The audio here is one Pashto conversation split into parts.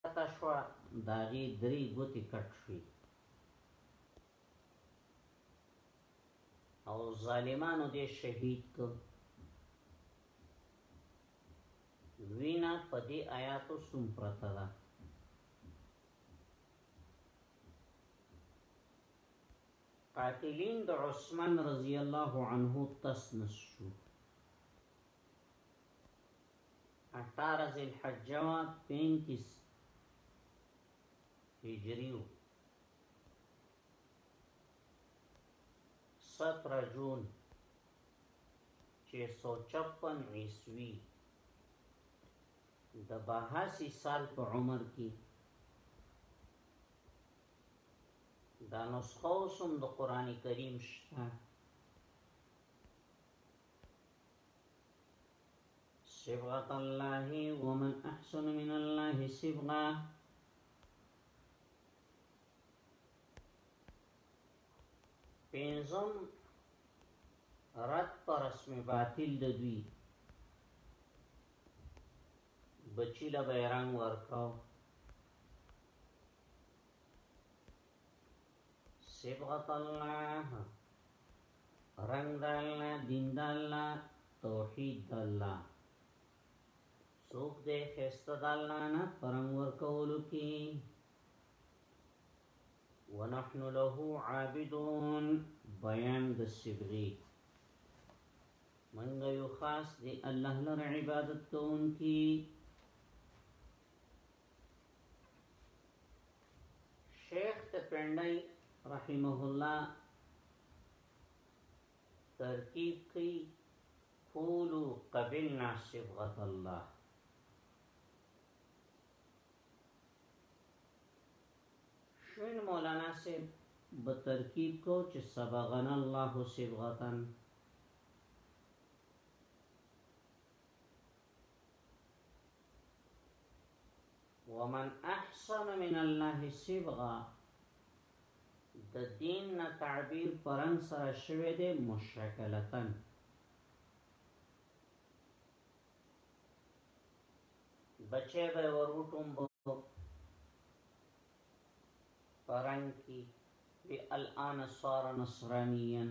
کښته شوه د هغې درې ګوتې کټ شوې او ظالمانو دې شهید کړ وینا په دې آیاتو سم پرته ده قاتلین د عثمان رضی الله عنه تسنس شو اټاره ذی الحجه وه پینتیس هجری و ستره جون چه سو چپن عیسوی د بهاسی سال په عمر کی دا نسخه اوسم د قران کریم شته صبغت الله ومن احسن من الله صبغه پینزم رد پر اسم باطل د دوی بچی له بیرنګ ورکاو صبغت الله رنګ د الله دین د الله توحید د الله څوک دې خسته د الله نه پرنګ ورکولو کې ونحن له عابدون بیان د صبغي منګ یو خاص دی الله لر عبادت کوونکی شیخ ته پندای رحمه الله ترتیب کی قولو قبلنا صبغت الله شوین مولانا سے بترکیب کو چې صبغنا الله صبغتن ومن احسن من الله صبغه د دین نه تعبیر پرنګ سره شوه دی مشکلتن بچه به وروټوم بو پرنګ کی بی الان صار نصرانیان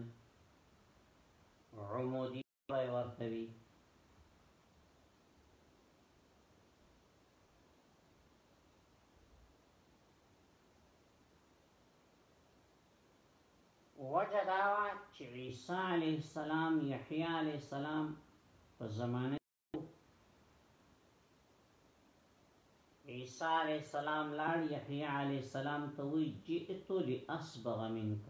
عمودی وای ورته وی وجه دا وا چې عیسی علیه السلام یحیی علیه السلام په زمانه عیسی علیه السلام لاړ یحیی علیه السلام ته وی جئت لاسبغ منک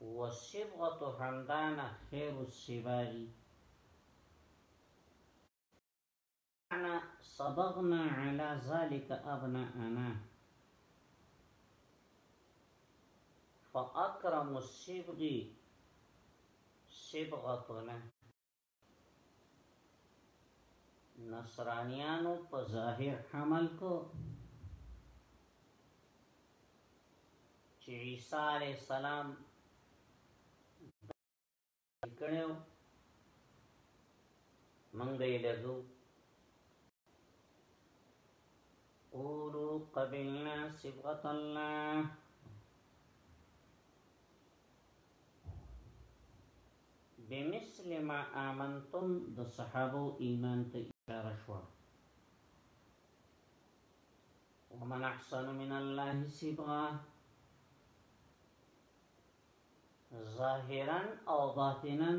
والصبغة حمدان خير السبال أنا صبغنا على ذلك أنا فأكرم الصبغ صبغتنا نصرانیانو په ظاهر حمل کو چې عیسی علی السلام کړو منګ یې لګو قولوا قبلنا صبغة الله بمثل ما آمنتم د صحابو ایمان ته اشاره شو ومن احسن من الله صبغا ظاهرا او باطنا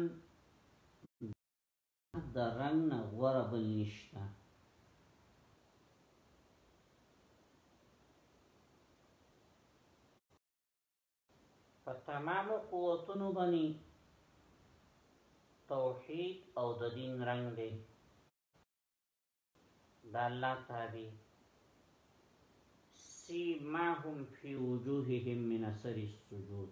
د رنگ نه غوره بل نشته په تمام قوتونو باندې توحید او د دین رنگ دی دا الله تعالی سیماهم فی وجوههم من اثر السجود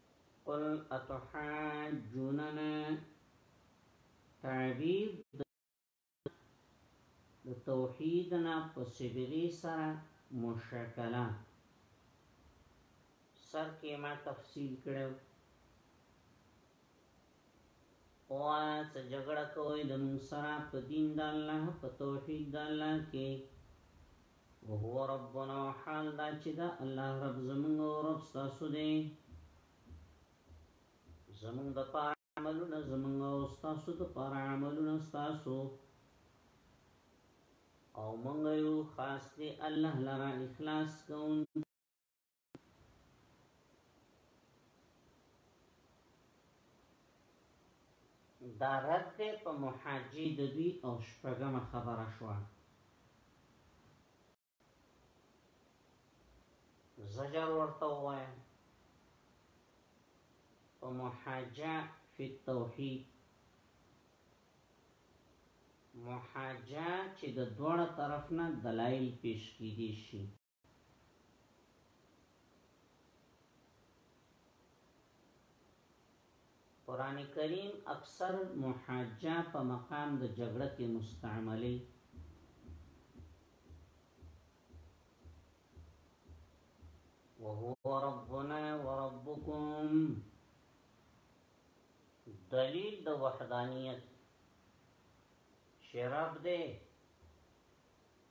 قل اتحاجوننا تعبیر د توحیدنا په صبغه سره مشکله سر کې ما تفصیل کړو وایا څه جګړه کوي د مونږ سره په دین د الله په توحید د الله کې وهو ربنا حال دا چې دا الله رب زمونږ او رب تاسو دی زمونږ د پاره عملونه زمونږ او تاسو د پاره عملونه تاسو او مونږ یو خاص دی الله لرا اخلاص کوونکی دا رد ده په محاجی د دوی او شپږمه خبره شوه زجر ورته وای په محاجه فی التوحید محاجه چې د دوړه طرف نه دلایل پیش کیدی شي قران کریم اکثر محاجه په مقام د جګړه کې مستعملي وهو ربنا وربكم دلیل د وحدانیت شراب دې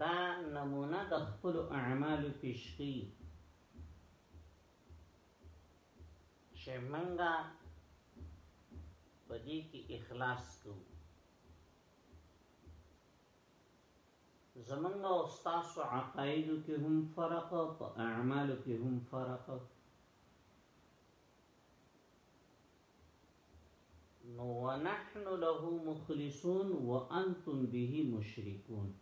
دا نمونه د خپل اعمالو پیشقی چې منګه په دې کې اخلاص کوو زمنګ او تاسو عقاید کې هم فرق او اعمال کې هم فرق نو ونحن له مخلصون وانتم به مشركون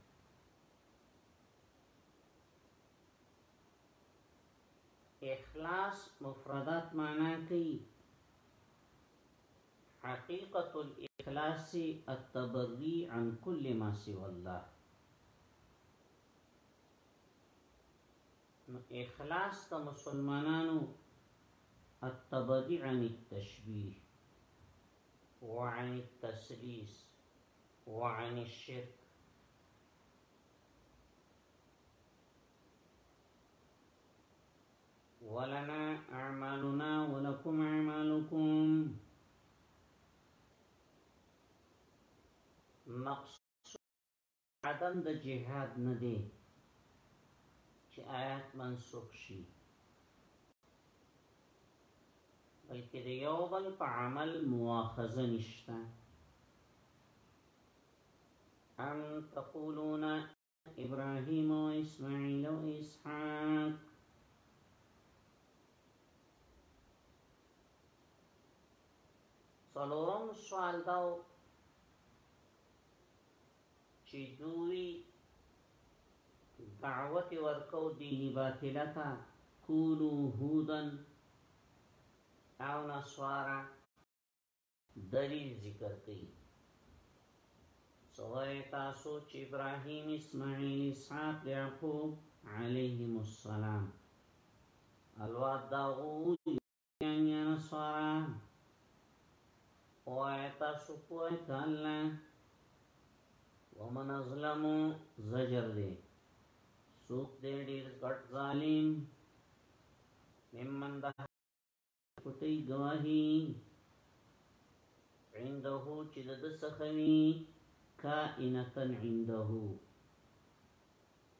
اخلاص مفردات معنا حقيقة حقیقت الاخلاص التبری عن كل ما سوى الله اخلاص ته مسلمانانو التبری عن التشبيه وعن التسليس وعن الشرك ولنا اعمالنا ولكم اعمالكم مقصود عدم د جهاد نه دی چې آیات منسوخ شي بلکې د یو بل په عمل مواخذه نشته ام تقولون ابراهيم و اسماعيل و اسحاق سلورم سوال داو چی دوی دعوت ورکو دین باطله ته کونو هودا او نصوارا. دلیل ذکر کړي څه وایې تاسو چې ابراهیم اسماعیل اسحاق یعقوب علیهم السلام الواد داغو کم يا نصارا وای تاسو پوه کاله ومن ازلم زجر دی سوک دی ډیر غټ ظالم ممن ده پتی گواهی عنده چې د سخوی کائنتن عنده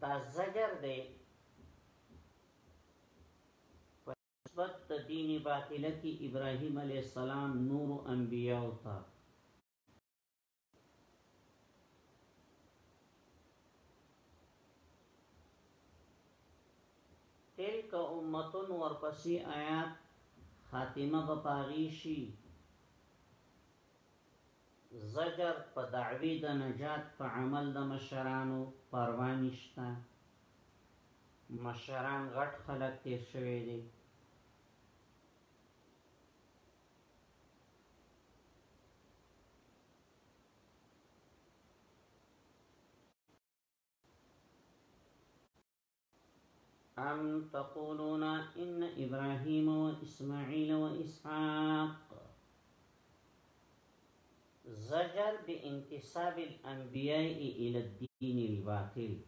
دا زجر دی نسبت د دین باطله کې ابراهیم علی السلام نور انبیاء او تا تلک امتون ورپسې آیات خاتمه بپاغیشی زجر په دعوی د نجات په عمل د مشرانو پروا نشته مشران غټ خلک تیر شوی دی. أم تقولون إن إبراهيم وإسماعيل وإسحاق زجر بانتساب الأنبياء إلى الدين الباطل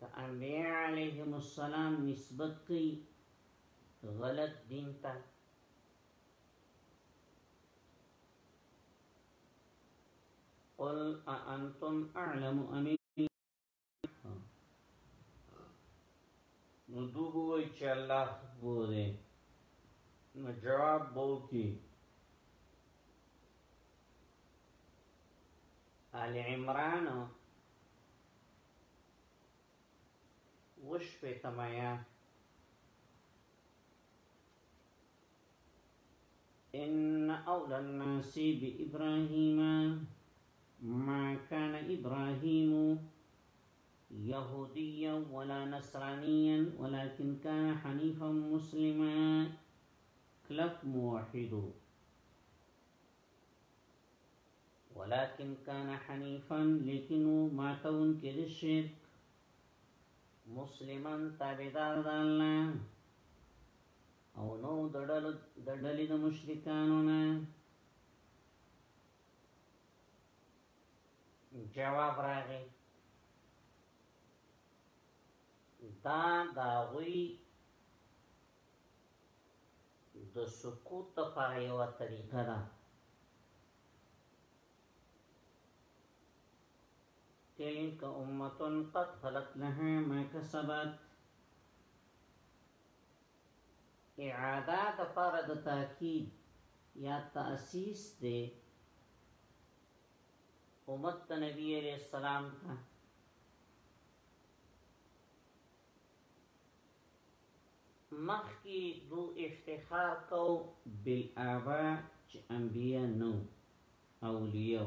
فأنبياء عليهم السلام نسبت کی غلط دين تا قل أأنتم أعلم أم نو دو بوئی چه اللہ بو دے نو جواب بو کی آل عمران وش پیتمایا إن أولى الناس بإبراهيم ما كان إبراهيم يهوديا ولا نصرانيا ولكن كان حنيفا مسلما كلك موحد ولكن كان حنيفا لكنه ما كون كده الشرك مسلما تابدار دا الله او نو دړل دړلې د مشرکانو نه جواب راغی دا داوی د سکوت لپاره یو طریقه ده تلك امه قد خلت لها ما كسبت اعاده د پاره د تاکید یا تاسیس دی امت د نبی علیہ السلام ته مخکی دو افتخار کو بالآبا چه انبیاء نو اولیو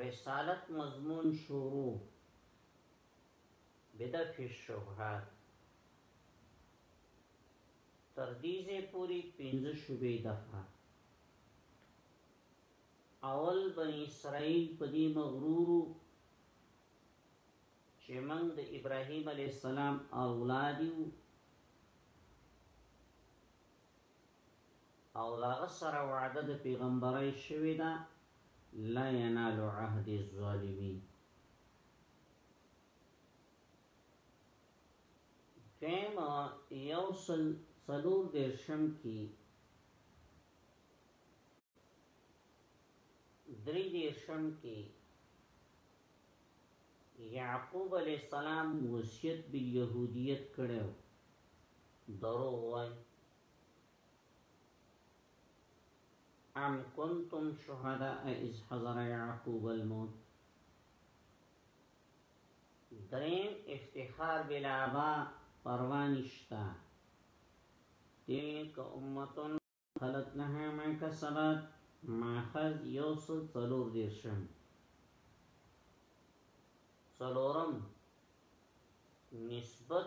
رسالت مضمون شروع بدفع الشبهات تر دې ځې پوری پنځه شوبې دفعه اول بنی اسرائیل په دې مغرورو چې موږ د ابراهیم علی السلام اولاد یو او د هغه سره وعده د پیغمبرۍ شوې ده، لا ینال عهدی الظالمین. دویم یو سل څلور دیرشم کی دری دیرشم کی یعقوب علیہ السلام وصیت بالیهودیت کړو دروغ وای ام کنتم شهداء از حضر یعقوب الموت درین افتخار بلعبا پروانشتا تلک امتن خلط لها من کسبت ماخذ یوصد صلور دیرشم صلورم نسبت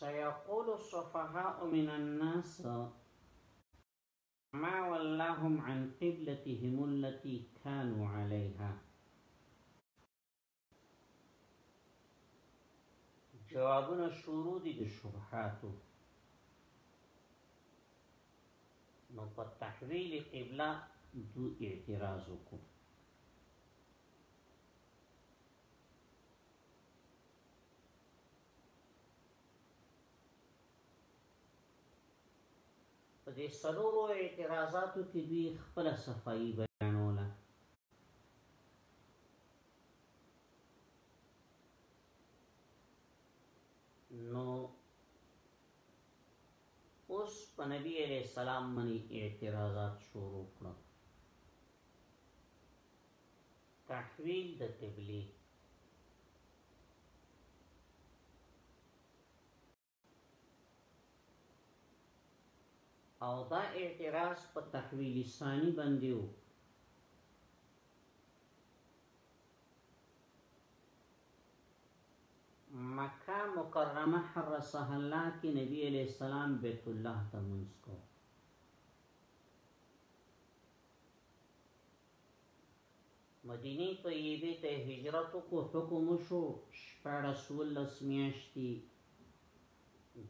سيقول الصفهاء من الناس ما ولاهم عن قبلتهم التي كانوا عليها جوابونه شروع دي د شبهاتو نو په تحویل قبله دو اعتراض وکړو په دې سلورو اعتراضاتو کې دوی خپل صفائی بیانوله نو اوس په نبی علیہ السلام منی اعتراضات شروع کړو تحویل د قبلی او دا اعتراض په تحویل ثانی باندې وو مکه مکرمه حرسه الله کې نبی علیہ السلام بیت الله ته منځ کو مدینې طیبې ته هجرت وکړو حکم وشو شپاړس اوولس میاشتي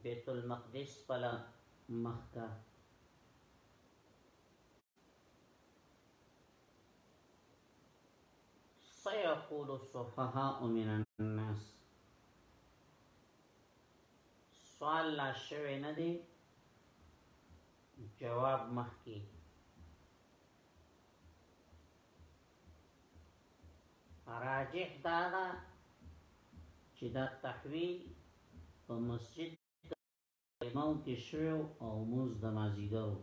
بیت المقدس پله مخکه سيقول السفهاء من الناس سوال لا شوه نه دی جواب مخکي راجح دا ده چې دا تحویل په مسجد امام کې شوی او موږ د مازیګرو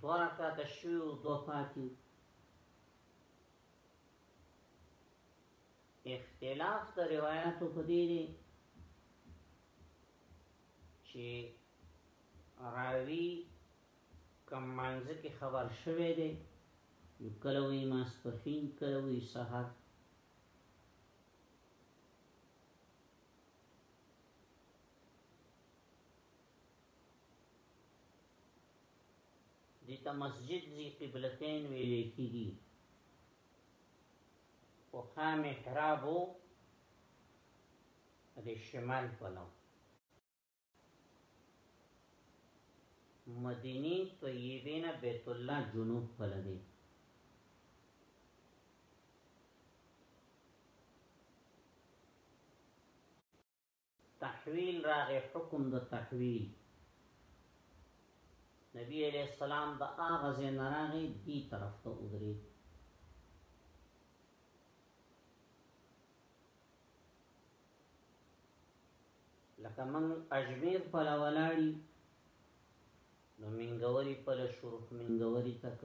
دوه رکعاته شوي او دوه پاتې اختلاف د روایتو په دې دی چې راوی کم منځ کې خبر شوه دی یو کله وی ماسپخین کله وی سحر دي ته مسجد ذی قبلتین ویل کیږي او خام احراب وو د شمال په لو مدینی طیبین بیت الله جنوب په لدی تحویل راغی حکم د تحویل نبی علیہ السلام د آغا زین راغی دی طرف ته ادری لکه من اجمیر په لولاړی نو منګوری په لشورخ منګوری تک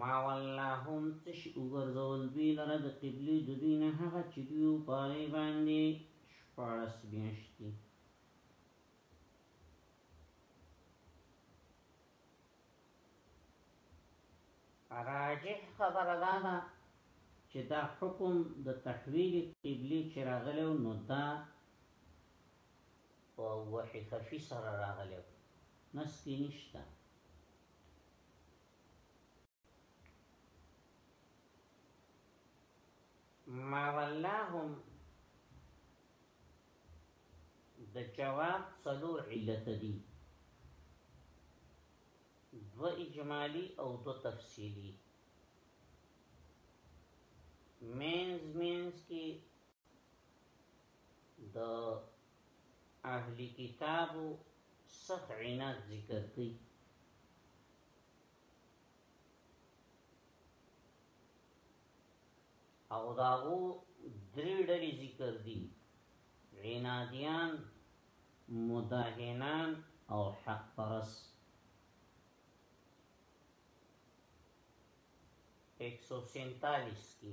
ما ولاهم تش وګرځول دوی لره د قبلې د دوی نه هغه چې دوی وپارې باندې شپاړس میاشتي راجح خبره دا ده چې دا حکم د تحویل قبلی چې راغلی نو دا په وحی خفی سره راغلی نستی نشته ما ولاهم د جواب څلور علت دي دو اجمالی او دو تفصیلی مینز مینز کی د اهل کتابو سخ عناد ذکر کوي او داغو درې ډلې ذکر دي عنادیان مداهنان او حق پرس 147 کې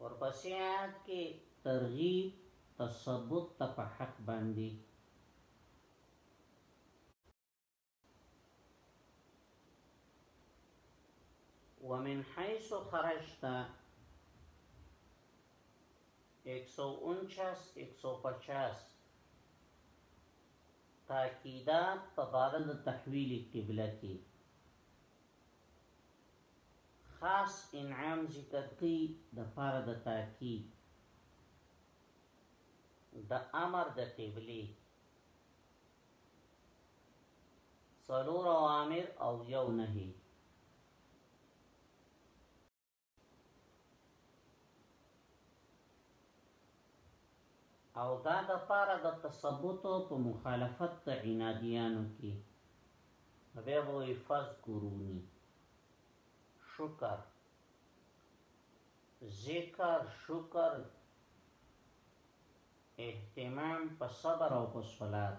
ورپسې آیات کې ترغیب تثبت ته په حق باندې. ومن حیث خرجت 149 150 تاکیدات په باره د تحویل قبله کې خاص انعام ذکر کړي د پاره د تاکيد د امر د قبلي څلور اوامر او یو نهي او دا د پاره د تثبت په مخالفت د عنادیانو کې بیا وې فذكروني شکر ذکر شکر اهتمام په صبر او په صلات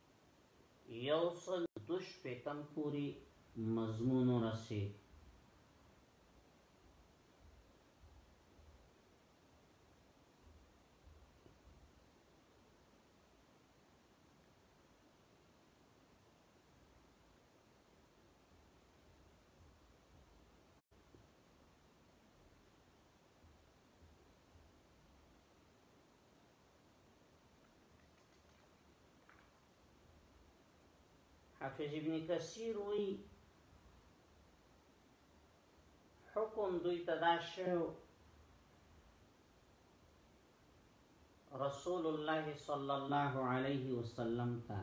یو سل دوه شپېتم پورې مضمون ورسېد. حافظ ابن کثیر وی حکم دوی تدا شو رسول الله صلی الله علیه وسلم ته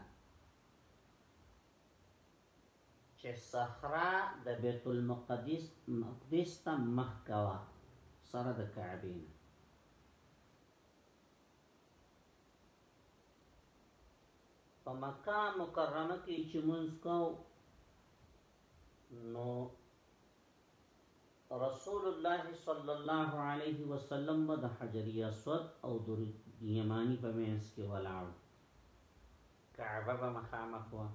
چې صحرا د بیت المقدس مقدس ته مخ کوا سره د کعبه په مکه مکرمه کې چې مونږ کو نو رسول الله صلی الله علیه وسلم د حجر اسود او د یمانی په منځ کې ولاړ کعبه به مخامخ و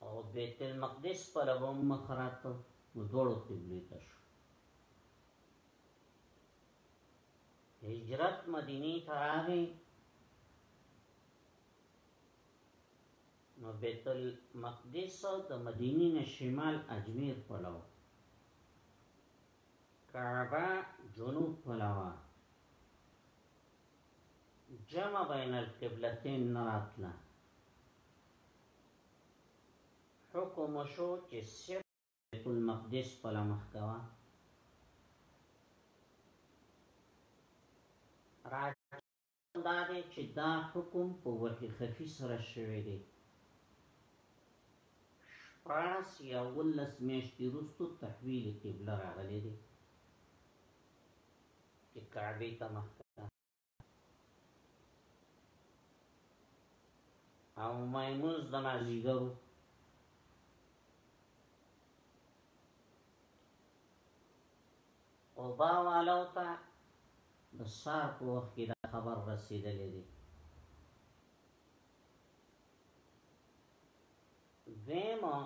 او بیت المقدس پر هم مخرات نو دوړو قبله ته شو هجرت مدینه ته راغی نو بیت المقدس د مدینه نه شمال اجمیر په لور کعبه جنوب پلوا جمع بین القبلتین نراتلا حکم شو چې صرف بیت المقدس په لمخ کوا دا دی چې دا حکم په وحی خفی سره شوی دی شپاس یا ولس میشتی رستو تحویل قبله راغلی دی چې کعبې ته مخ کړه او مایمونز د مازیګرو او باوالو ته د سار په وخت کې دا خبر رسیدلې دي دیمه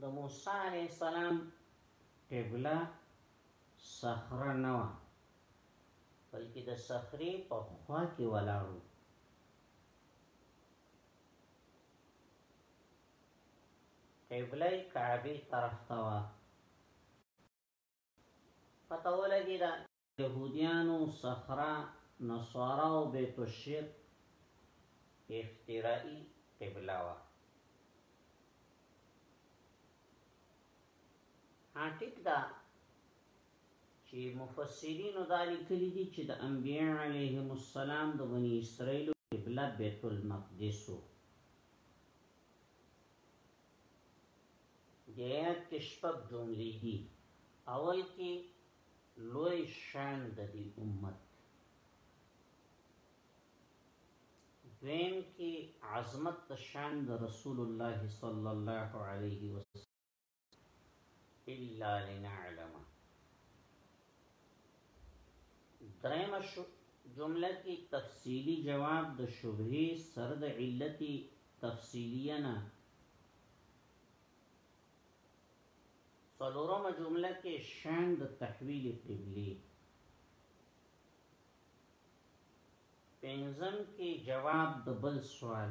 د موسی علیه السلام قبله صخره نه وه بلکې د صخرې په خوا کې ولاړو قبله کعبه طرف ته وه پته ولګی دا يهوديانو صخره نصارا او بیت الشیخ اختراعی قبله وه ها ټیک دا چې مفسرین دا لیکلي دي چې د انبیاء علیهم السلام د بنی اسرائیل قبله بیت المقدس وو د آیات کې شپږ جملې دي اول کې لوی شان د دې امت دویم کې عظمت شان د رسول الله صلی الله علیه وسلم الا لنعلم دریم جمله کې تفصیلی جواب د شبهه سر د علت تفصیلیه نه څلورم جمله کې شان د تحویل قبلی پنځم کې جواب د بل سوال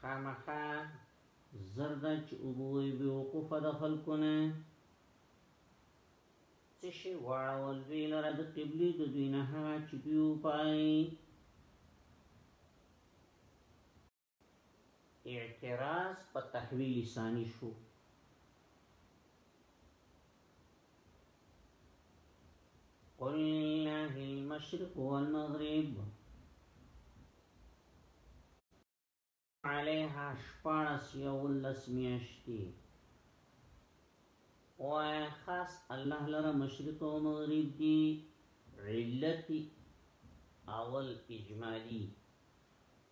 خامخا زرده چې وبوي به وقوفه د خلکو نه څه شي واړول دوی لره د قبلي د دوی نه هغه چې دوی وپایي اعتراض په تحویل ثانی شو قل لله المشرق والمغرب علیها شپارس یولس میاشتی او خاص الله لره مشرق او مغرب دی علت اول اجمالی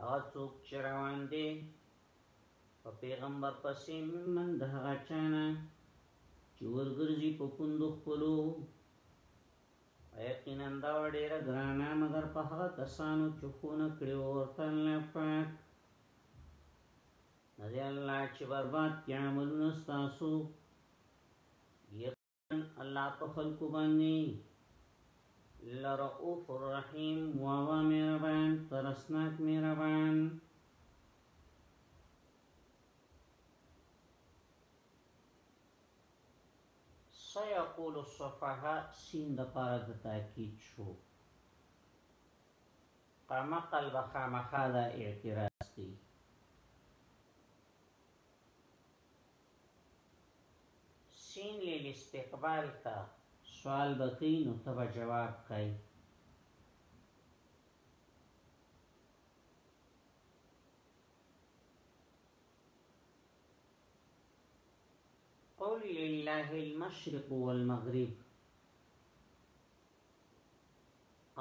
هغه څوک چې روان دی په پیغمبر پسې ممن د هغه چانه چې ورګرځي په پوندو خپلو یقینا دا ډیره ګرانه مګر په هغه کسانو چې خونه کړی ورته الله پاک نه دی الله چې برباد کړي عملونه ستاسو الله په خلکو باندې لرؤف الرحیم واوا مهربان ترسناک مهربان سيقول الصفحه سین د پاره د تاکید شو قام قلب خامخا دا اعتراض دی سین للاستقبال ته سوال به کوي نو ته به جواب کوي قل لله المشرق والمغرب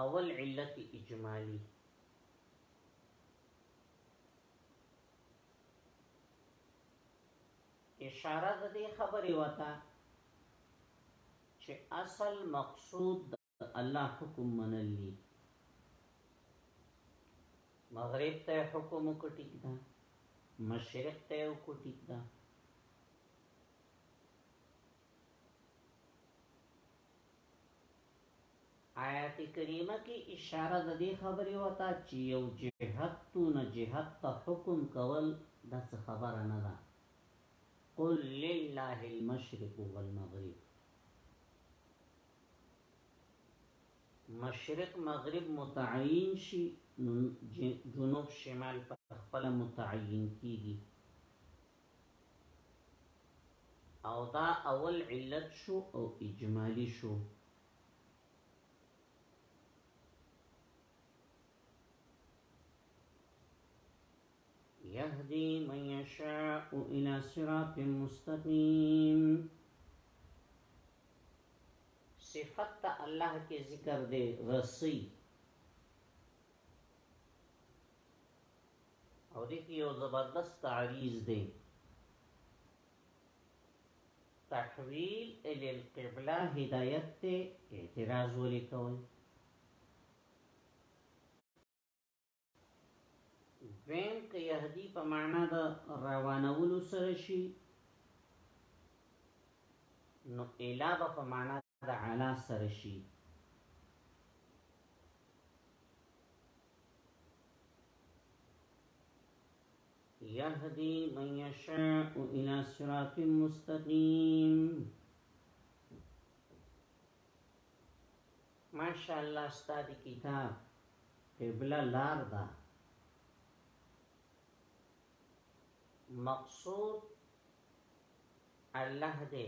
اول علت اجمالی اشاره د دې خبرې وتا چې اصل مقصود د الله حکم منل دي مغرب ته حکم وکټی دا مشرق ته وکټی دا آیت کریمه کی اشاره د دی خبری وته چی یو جهت تو نه جهت ته حکم کول دا څه خبره نه ده قل لله المشرق والمغرب مشرق مغرب متعین شی نو جنوب شمال په خپل متعین کیږي او دا اول علت شو او اجمالی شو يهدي من يشاء إلى صراط مستقيم صفت الله کې ذکر دی رسی او دې کې یو زبردست تعریض دی تحویل الی القبله هدایت ته اعتراض ولی کوي دویم که یهدی په معنا د روانولو سره شي نو الا په معنا تعالی سره شي. يهدي من يشاء الى صراط مستقيم ماشاءالله استاد کتاب قبله لار ده مقصود الله دې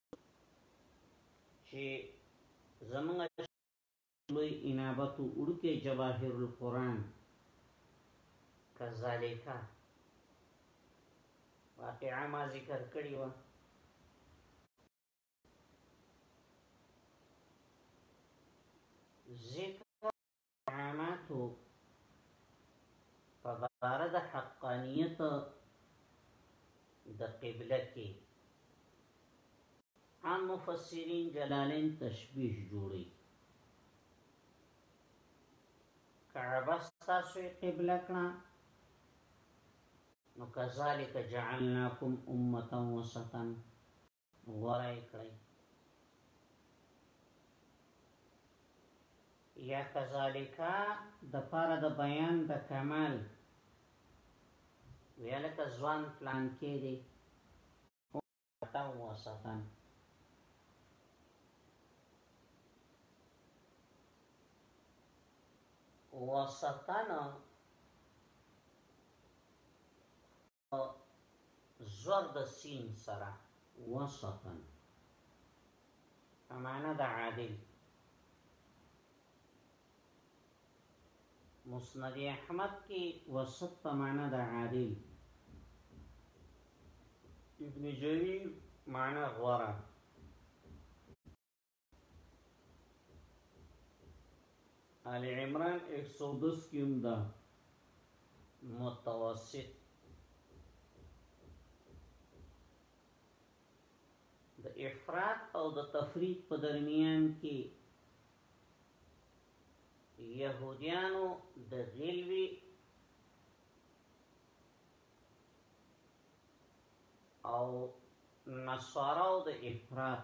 چې زمونږ لوی انابت وړکه جواهر القرآن کذالک واقعا ما ذکر کړی و ذکر اعلاناتو په بار د حقانیت د قبله کې عام مفسرین جلالین تشبیه جوړي کعبه ستاسو قبله کړه نو کذالک جعلناکم امه وسطا غوره یې کړئ یا کذالک د پاره د بیان د کمال ویلک ځوان پلان کې دی او وسطن وسطن زور د سین سره وسطن امانه د عادل مسند احمد کې وسط په معنا د عادل ابن جرير معنا غورا آل عمران 110 کې هم دا متوسط د افراط او د تفریط په درمیان کې يهوديانو د غلوي او نصاراو د افراط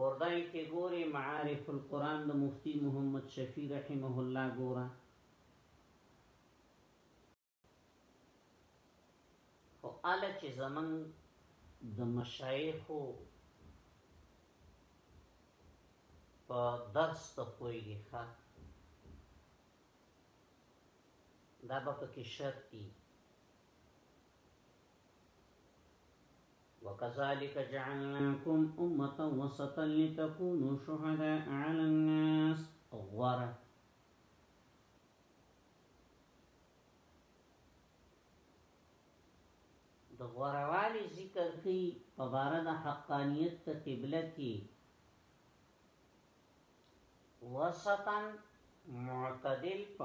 اوردای که ګورې معارف القرآن د مفتی محمد شفیع رحمه الله ګوره خو اله چې زمن د مشایخو په درس ته پوهیږي ښه دا به پکې شرط دي وكذلك جعلناكم امه وسطا لتكونوا شهداء على الناس غوره د غوروالی ذکر کوي په بار د حقانیت ته قبله کې وسطن معتدل په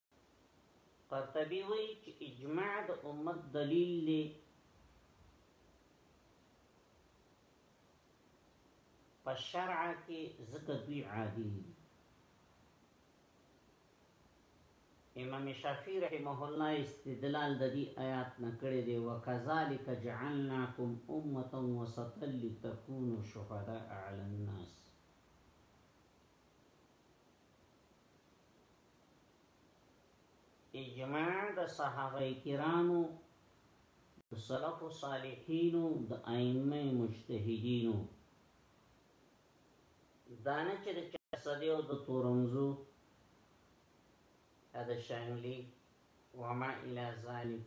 قرطبی وی چې اجماع د امت دلیل دی په شرع کې ذکر دوی عادی دی امام شافعی رحمه الله استدلال د دې آیات نه کړی دی وکذالک جعلناکم امه وسطا لتكونوا شهداء علی الناس اجماع د صحابه کرامو د سلف صالحینو د ائمه مجتهدینو دانه چې د چرسدی او د تورنزو د شانګلی وما الى ذلك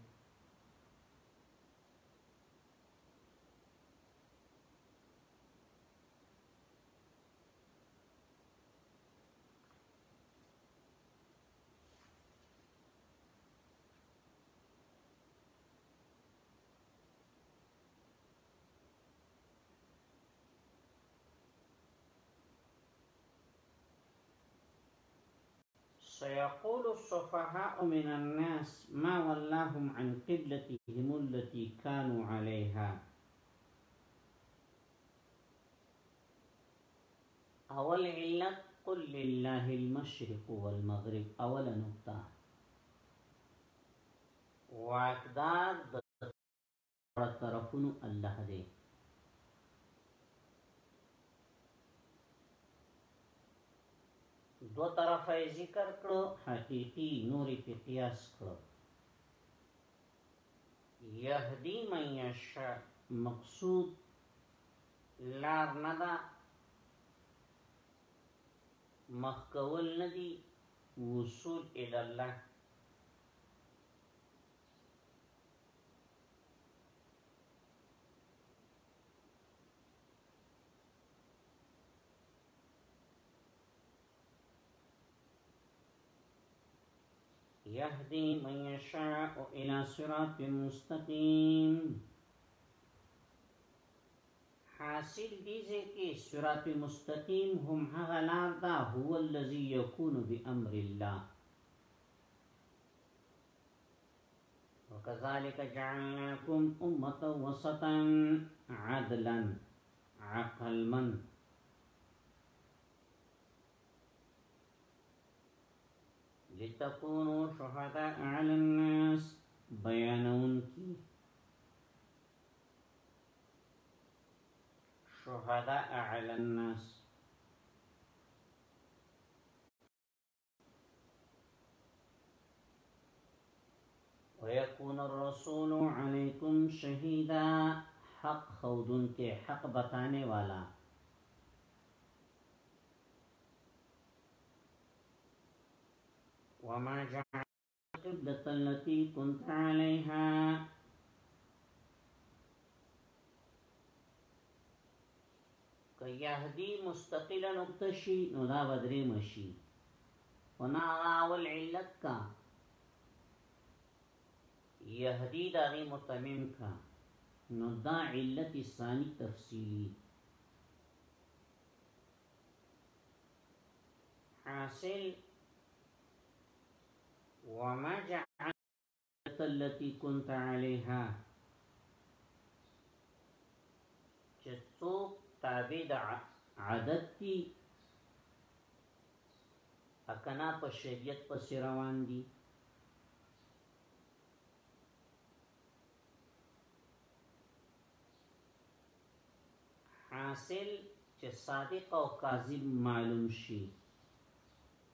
سيقول السفهاء من الناس ما ولاهم عن قبلتهم التي كانوا عليها اول علت قل لله المشرق والمغرب اول نقطه واقدار د طرفونو الله دی دو طرفه ذکر کړو حقیقی نوری پی قیاس کړو یهدی من یشا مقصود لار نه ده مخ کول نه دي وصول الى الله يهدي من يشاء إلى صراط مستقيم حاصل دیزه كي صراط مستقيم هم هغلار دا هو الذي يكون بامر الله وكذلك جعلناكم امه وسطا عدلا عقل من لتكونوا شهداء على الناس بیانون کی شهداء على الناس ويكون الرسول عليكم شهيدا حق خودن کے حق بتانے والا وما جعل قبلة التي كنت عليها که یهدی مستقلا نقطه شي نو دا بدرې مشي ونا اول علت کا یهدی دا غي متمم کا نو دا علت ثانی تفصیلی حاصل وما جعلنا التي كنت عليها چې څوک تابع د عادت دي اکنا په شریعت پس روان دي حاصل چې صادق او کاذب معلوم شي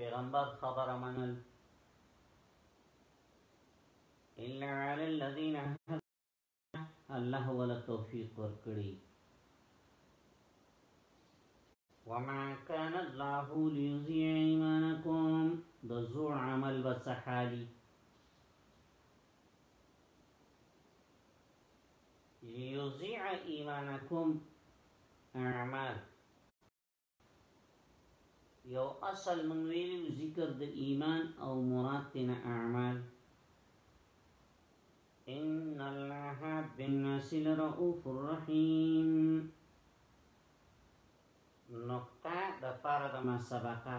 پیغمبر خبر منل إلا على الذين الله ولا توفيق ورکړي وما كان الله ليضيع ايمانكم دزور عمل بسحالي ليضيع ايمانكم اعمال یو اصل من ویلو ذکر د ایمان او مراد تینا اعمال ان الله بالناس لرؤوف الرحیم نقطه د فرد ما سبقه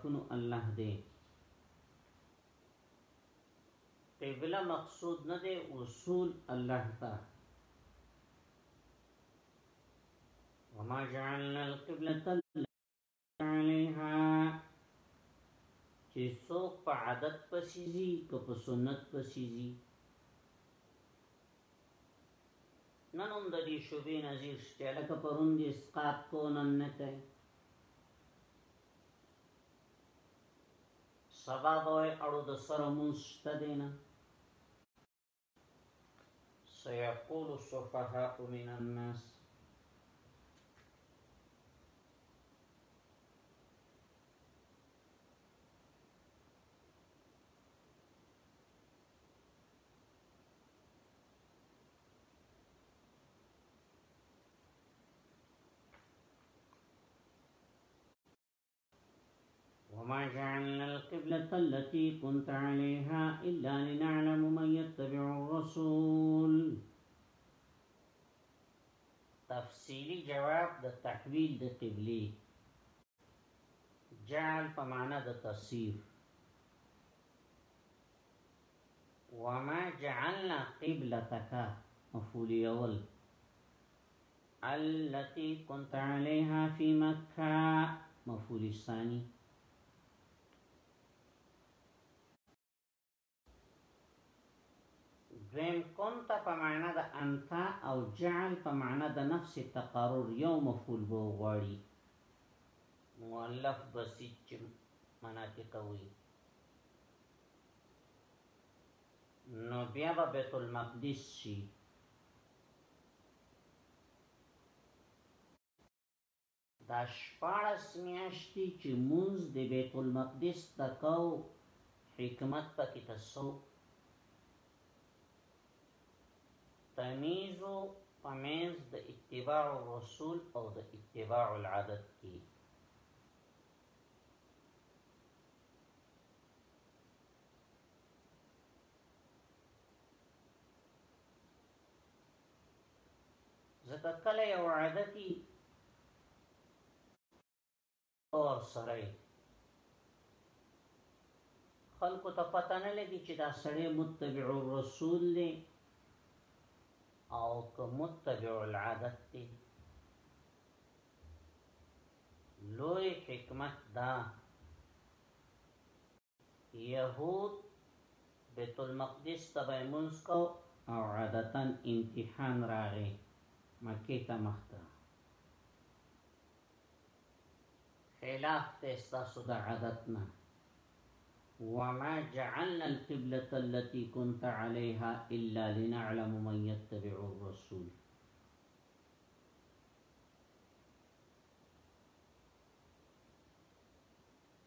کونو الله دی قبله مقصود نه دی وصول الله تا وما جعلنا القبلة عليها چې څوک په عادت پسیزي که په سنت پسیزي نن هم د دې شوبې نظیر شته لکه پرون دې اسقاط کو نن نه کوي سبا به وای اړو د سره مونږ شته دی نه سيقول السفهاء من الناس وما جعلنا القبلة التي كنت عليها إلا لنعلم من يتبع الرسول تفصيلي جواب ده تحويل ده قبلي جعل فمعنى ده د وما جعلنا قبلتك مفولي اول التي كنت عليها في مكة مفعول الثاني دویم كنت په معنا د انت او جعل په معنا د نفس تقرر یو مفعول به غواړي مؤلف بسیج چې مناطق وي نو بیا به بیت المقدس شي دا شپاړس میاشتی چی مونځ د بیت المقدس ته کوو حکمت پکی ته څه وو تمیز وو په منځ د اتباع الرسول او د اتباع العادت کی ځکه کله یو عادتي اور سره خلکو ته پته نه لګي چې دا سړی متبع الرسول دی او که متبع العادت دی لوی حکمت دا یهود بیت المقدس تبع منز کو او عادتا امتحان راغی مکی تا مختا خلاف تستاسو دا عادتنا وما جعلنا القبلة التي كنت عليها إلا لنعلم من يتبع الرسول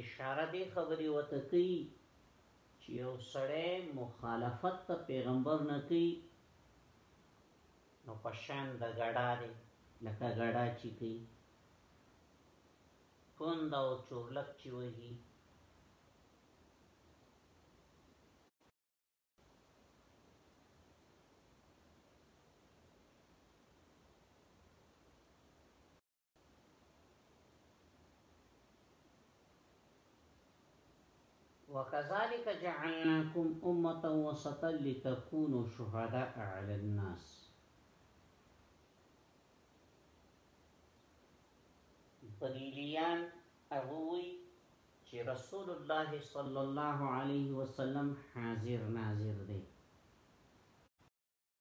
اشاره دی خبرې وته کوي چې یو سړی مخالفت ته پیغمبر نه کوي نو پشان د غړا دی لکه غړا چې کوي کند او چورلک چې وهي وكذلك جعلناكم أمة وسطا لتكونوا شهداء على الناس قبیلیان اغوی چی رسول الله صلی الله علیه وسلم حاضر ناظر دی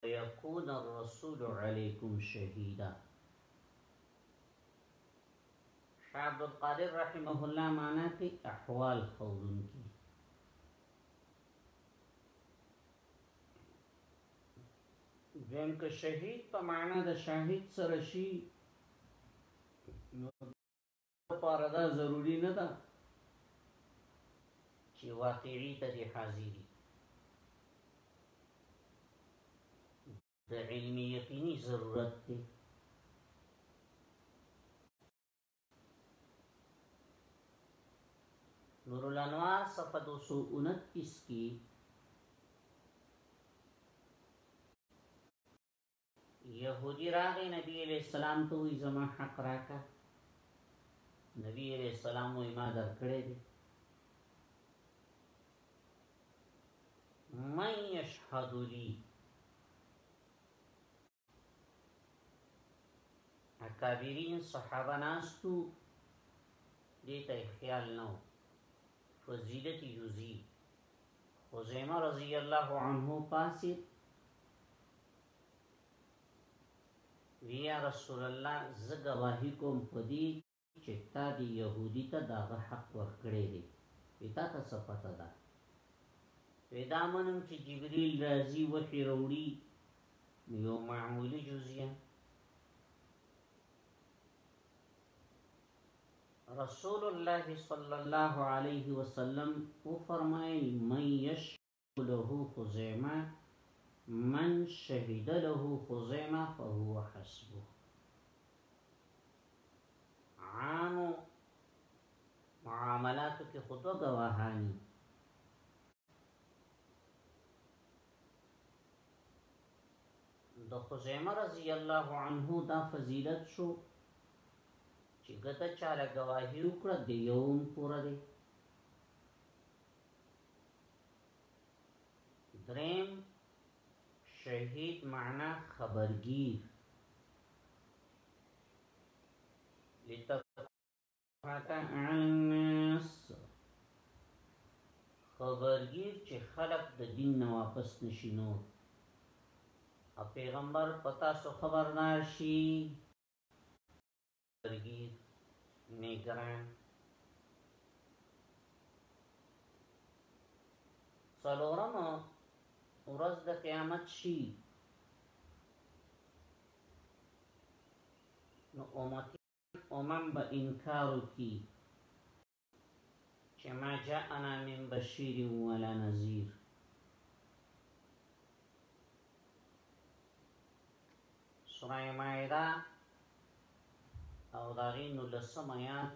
ويكون الرسول عليكم شهيدا شاه عبدالقادر رحمه الله معنا کې احوال خورون کې دویم که شهید په معنا د شاهد سره شي نو لپاره دا ضروري نه ده چې واقعي ته دې حاضري د علمي یقیني ضرورت دی نور الانوار صفحه 229 کې يهودي راغی نبی عليه السلام ته وي زما حق راکا نبی عليه السلام وي ما درکړې دي من يشهد لي اکابرین صحابه ناستو دیتا خیال نو فضیلت جزی خزیمه رضی الله عنه پاسید وی یا رسول الله زګه واهی کوم پدی چې تا دی يهودي ته داغه حق ورکړی دی وتا ته څه پته ده ودا منم چې جبريل راځي وحي وروړي یو معمولی جزئیه رسول الله صلی الله علیه وسلم او فرمایل من یشهد له خزیمه من شهد له خزیمه فهو حسبه عام معاملاتو کې خطوه گواهانی د خزیمه رضی الله عنه دا فضیلت شو چې ګته چاله گواهی وکړه د یوم پوره دی دریم شهید معنا خبرگیر لتف خبرګیر چې خلق د دین نه واپس نشي نور او پیغمبر پتا سو خبردار شي خبرګیر نگران سلورم ورځ د قیامت شي نو امتی امم به انکار وکړي چې ما جاءنا من بشير ولا نذير سوره مائده او داغی نو لسم آیات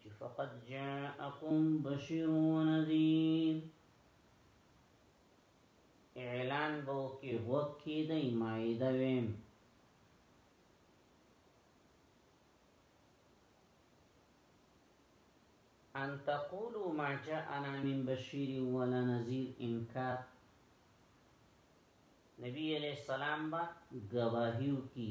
چې فقط جاءکم بشیر و نذیر اعلان بو کې وکی د مائده ویم ان تقولوا ما جاءنا من بشیر ولا نذیر انکار نبی علیہ السلام با گواهیو کی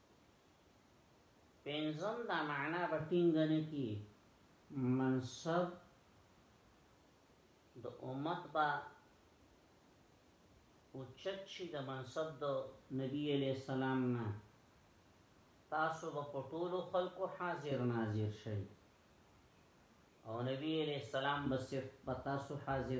پنځم دا معنا به ټینګ نه کی منصب د امت با اوچت شي د منصب د نبی علیہ السلام نه تاسو به په ټولو خلکو حاضر ناظر شئ او نبی علیہ السلام به صرف په تاسو حاضر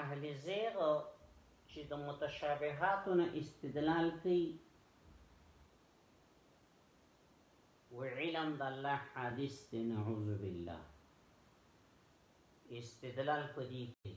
اهل زیغ چې د متشابهاتو نه استدلال کوي و علم د الله حادث دی نعوذ بالله استدلال پدې کوي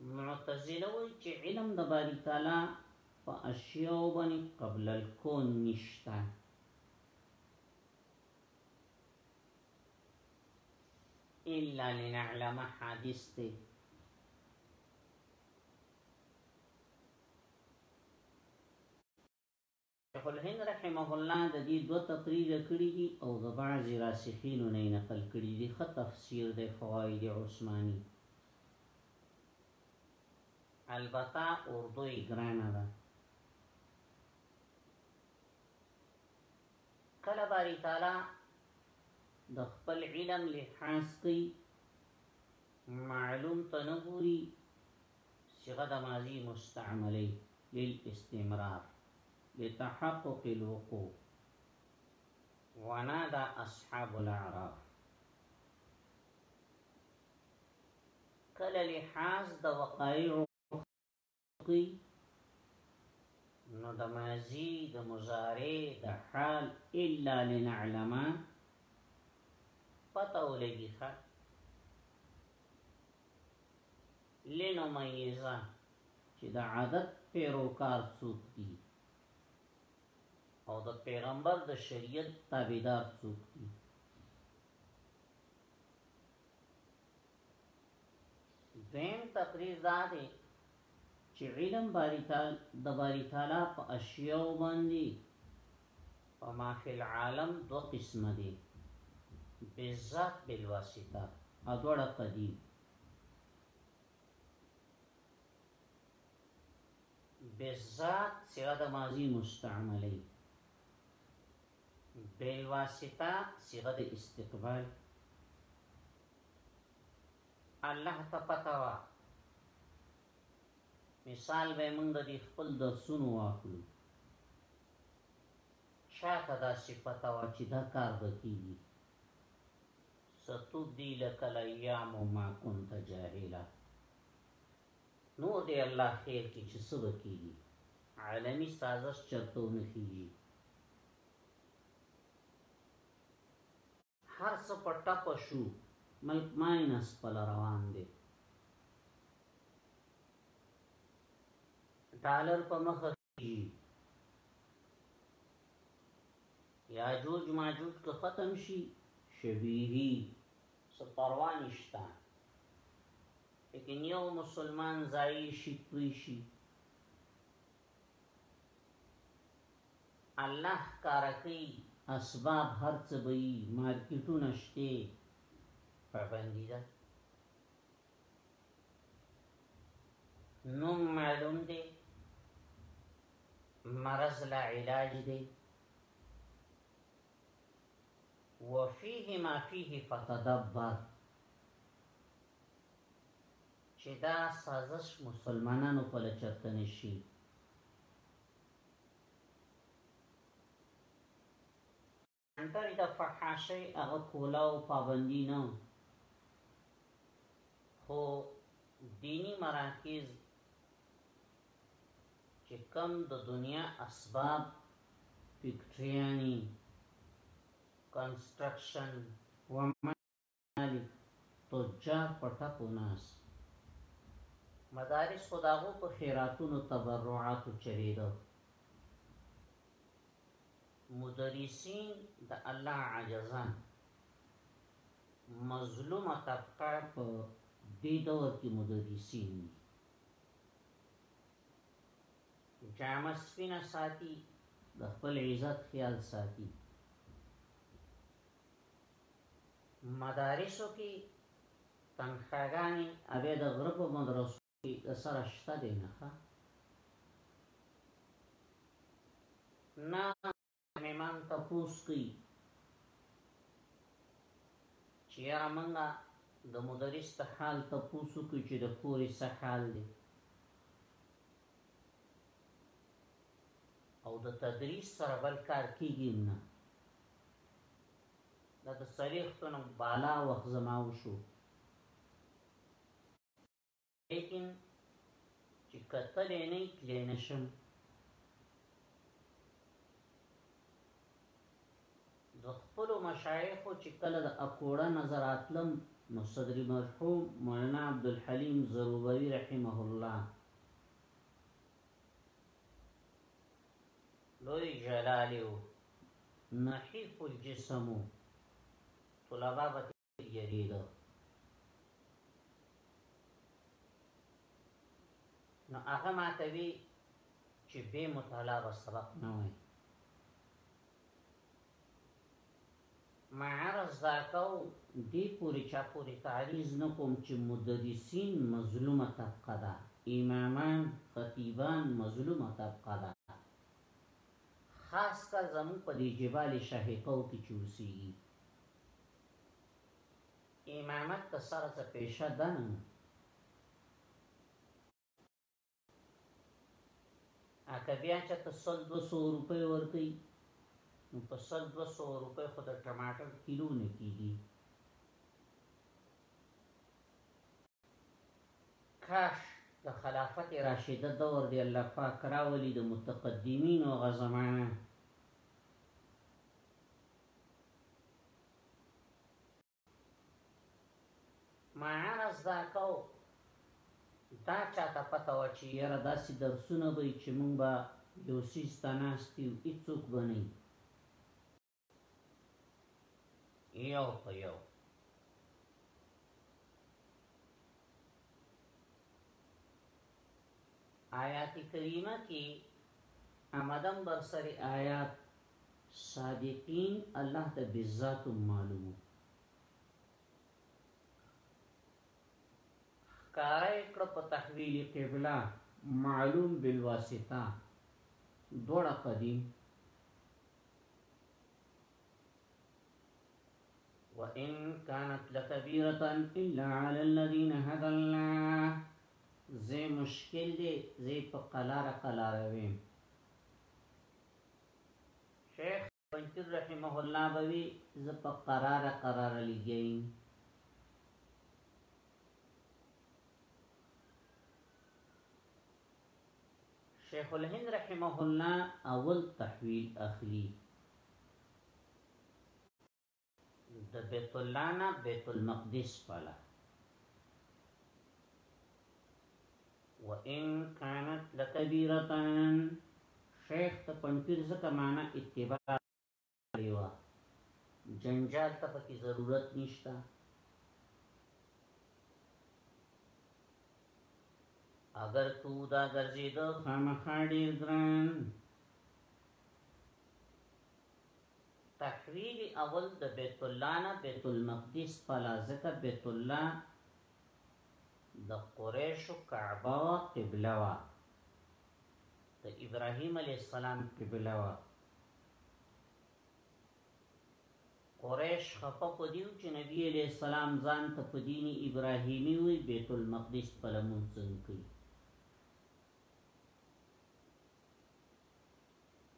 معتزله وایی چی علم د باری تعالی په اشیاو باندی قبل الکون نشته الا لنعلم حادث دی شیخ الهند رحمه الله د دې دوه تقریره کړي دي او د بعضي راسخینو نه یې نقل کړي دي، ښه تفسیر دی فوائد عثماني. البته اردو یې ګرانه ده. کله باری تعالی د خپل علم لحاظ کوي معلوم ته نه ګوري صيغه د ماضي مستعمله للاستمرار لتحقق الوقوع ونادى اصحاب الاعراف کله لحاظ د وقایع کوي نو د ماضی د مضارع د حال الا لنعلم پته ولګي ښه لنمیزه چې د عادت پیروکار څوک دي او د پیغمبر د شریعت تابعدار څوک دي دویم تقریر دا دی چې علم باری تعال د باری تعالی په اشیاو باندې په ما فی العالم دو قسمه دی بالذات بالواسطه او دوړه قدیم بالذات سیغه د ماضی مستعملی بالواسطه سیغه د استقبال الله ته پته وه مثال به موږ د دې خپل درسونو واخلو چاته داسې پته وه چې دا کار به کېږي ستبدي لك الايام ما كنت جاهلا نور دی الله خیر کی چې څه وکیږي عالمی سازش چرته نه کیږي هر څه په ټپه شو ملک ماینس پل روان دی. ډالر په مخه کیږي. یاجوج ماجوج که ختم شي شبیهي څه پروا نشته لیکن یو مسلمان ځایې شي توی شي الله ښکاره کوي اسباب هر څه به یي مارکیټونه شته پابندی ده نوم معلوم دی مرض لا علاج دی وفيه ما فيه فتدبر چی دا سازش مسلمانانو په له چرته نشی. سنټر د فحاشۍ هغه کولاو پابندي نه خو دینی مراکز چې کم د دنیا اسباب فکټریانی کنسټرکشن ومن مالي تجار په ټکو ناست دي. مدارس خو د هغو په خیراتونو تبرعاتو چلیده. مدرسین د الله عاجزان مظلومه طبقه په دې دور کې مدرسین دي. جامه سپینه ساتي د خپل عزت خیال ساتي مدارسو کی تنخاګانی ابی د غره په مدرسو کی د سره شته دی نه ښه نه میمان تپوس کی چې یاره منګه د مدرس ته حال تپوسو کی چې د کورې څه حال دی او د تدریس سره بل کار کیږي نه دا د سویختو نه بالا وخت زما وشو لیکن چې کتل نه کلی نشم د خپل مشایخو چې کله د اکوړه نظر اتلم نو صدر مرحوم مولانا عبد الحلیم زروبوی رحمه الله لوی جلالی وو نحیف الجسم وو طلبا به ترې یریده نو هغه ماته وی چې بې مطالعه به سبق نه وایي ما عرض دا کاو دې پورې چا پورې تعریض نه کوم چې مدرسین مظلومه طبقه ده، امامان، خطیبان مظلومه طبقه ده خاص کر زموږ په دې جبال شهیقو کې چې اوسیږي امامت ته سره څه پیشه ده نه. اکه بیا چې ته سل دو سو روپۍ ورکوي نو په سل دو سو روپۍ خو د ټماټر کیلو نه کیږي کاش د خلافت راشده دور دی الله پاک راولي د متقدمین او غزمانه معنا زده کو دا چاته پته و چې یاره داسې درسونه به چې مونږ به یو سیز ته ناست یو هیڅوک به نه یو په یو آیات کریمه کې آمدم برسر آیات صادقین الله ته بذات معلومو خکاره اکړه په تحویل قبله معلوم بالواسطه دوړه قدیم وَإِن كَانَتْ لَكَبِيرَةً إِلَّا عَلَى الَّذِينَ هَدَى اللَّهُ زه مشکل دی زه په قلاره قلاره ویم شیخ پنجپیر رحمه الله به وی زه په قرار قرار لګیا یم شیخ الهند رحمه الله اول تحویل اخلی د بیت الله نه بیت المقدس پلا وان كانت لكبيره شیخ ته پنځیر زکه معنا اتباع دیوا جنجال ته پکې ضرورت نشته اگر تو دا ګرځیدو خامخا ډیر ګران تحویل اول د بیت الله نه بیت المقدس پلا زکه بیت الله د قریش کعبه او قبله وا د ابراهیم علی السلام قبله وا قریش خپه پدیو چې نبی علی السلام ځان ته په دین ابراهیمی وی بیت المقدس پلمون څنګه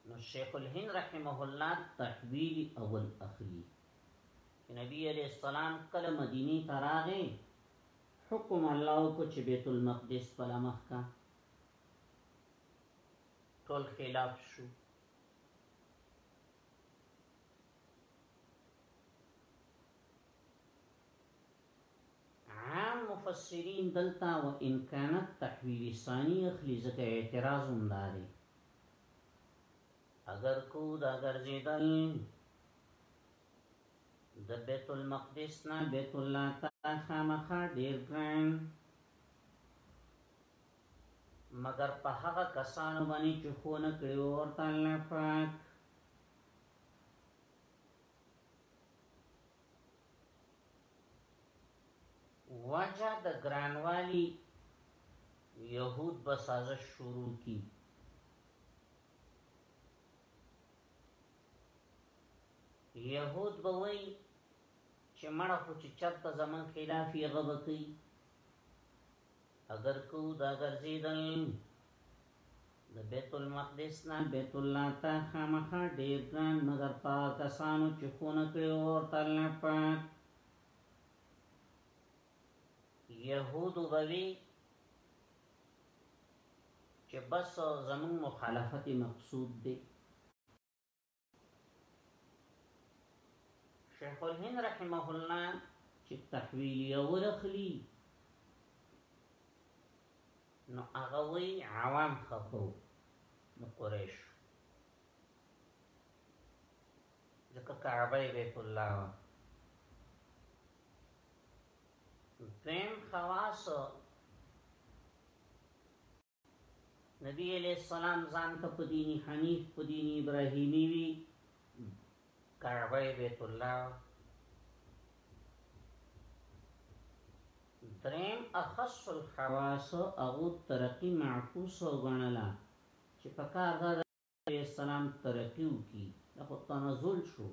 نو شیخ الهند رحمه الله تحویل اول اخلي چې نبی علیہ السلام کله مدینه ته راغی حکم الله کو چې بیت المقدس په لمخ کا ټول خلاف شو عام مفسرین دلته و ان کانت تحویل ثانی اخلی ځکه اعتراض هم دا دی اگر کو دا ګرځیدل د بیت المقدس نه بیت الله ته خامخا ډیر ګران مگر په هغه کسانو باندې چې خو نه کړی ورته الله پاک وجه د ګرانوالی یهود به سازش شروع کی یهود به وای چې مړه خو چې چرته زمون خلاف یې غبکی اگر کو دا ګرځیدل د بیت المقدس نه بیت الله ته خامخا ډیر ګران مگر پاک کسانو چې خونه کړی ورته الله پاک يهودو بوي چې بس زمون مخالفت مقصود دی شیخ الهند رحمه الله چې تحویلی ورخلی نو هغه وی عوام خفو نو قریش ځکه کعبه بیت الله دویم خواص نبی علیہ السلام ځان ته په دیني حنیف په دیني ابراهیمی وی کعبه بیت الله دریم اخص الحواس او ترقی معکوس وګڼله چې په کار ده علیه السلام ترقی وکی دا خو تنزل شو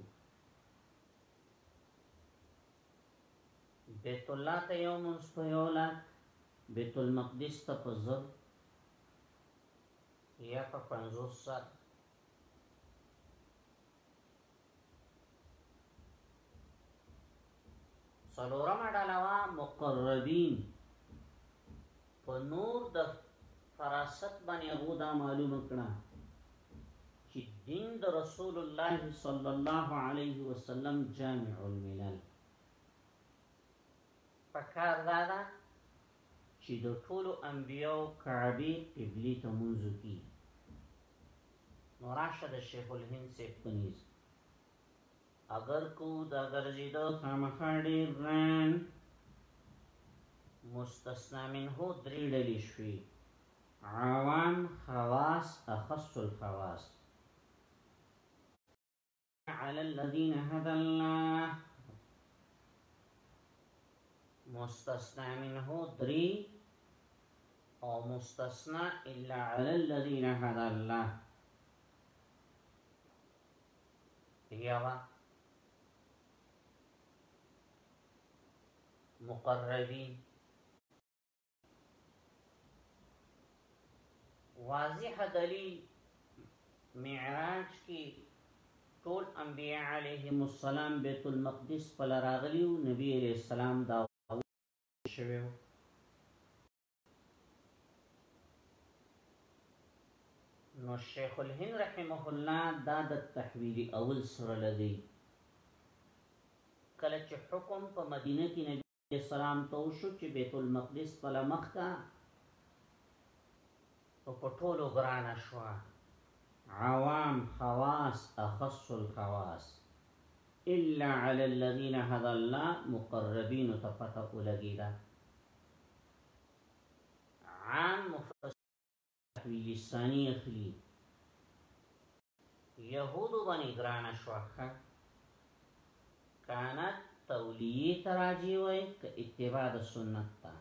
بیت الله ته یو منس په یو لاک بیت المقدس ته په زر یا په پنځوس سر سلورم ډلوا مقربین په نور د فراست باندې هغه دا معلومه کړه چې دین د رسول الله صلی الله علیه وسلم جامع الملل پکار داده چی د ټولو انبیاو کعبی قبلی ته مونځ وکی نو راشه د شیخ الهند صیب په نیز اگر کو دا ګرځیدو خامخا ډیر ګران مستثنا منه درې ډلې شوي عوام خواص اخص الخواص على الذين هدى الله مستثنا منه دري او مستثنا الا على الذين هدى الله یاوه مقربین واضح دلیل معراج کې ټول انبیاء علیهم السلام بیت المقدس په لراغلیو نبی علیہ السلام دا شوی نو شیخ الهند رحمه الله دا د تحویل اول سره لدی کله چې حکم په مدینه کې نبی السلام ته وشو چې بیت المقدس خپله مخ ته نو په ټولو ګرانه شوه عوام خواص اخص الخواص الا علی الذین هدى الله مقربین ته پته ولګیده عام تحویل ثانی اخلی یهودو بنی گران شوخه کانت تولیه تراجی وی که اتباع دا سنت تا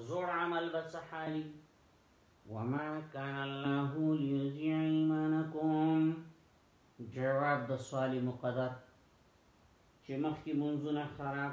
زور عمل بس حالی وما كان الله ليذيع ايمانكم جواب د سوال مقدر چې مخکې منځونه خراب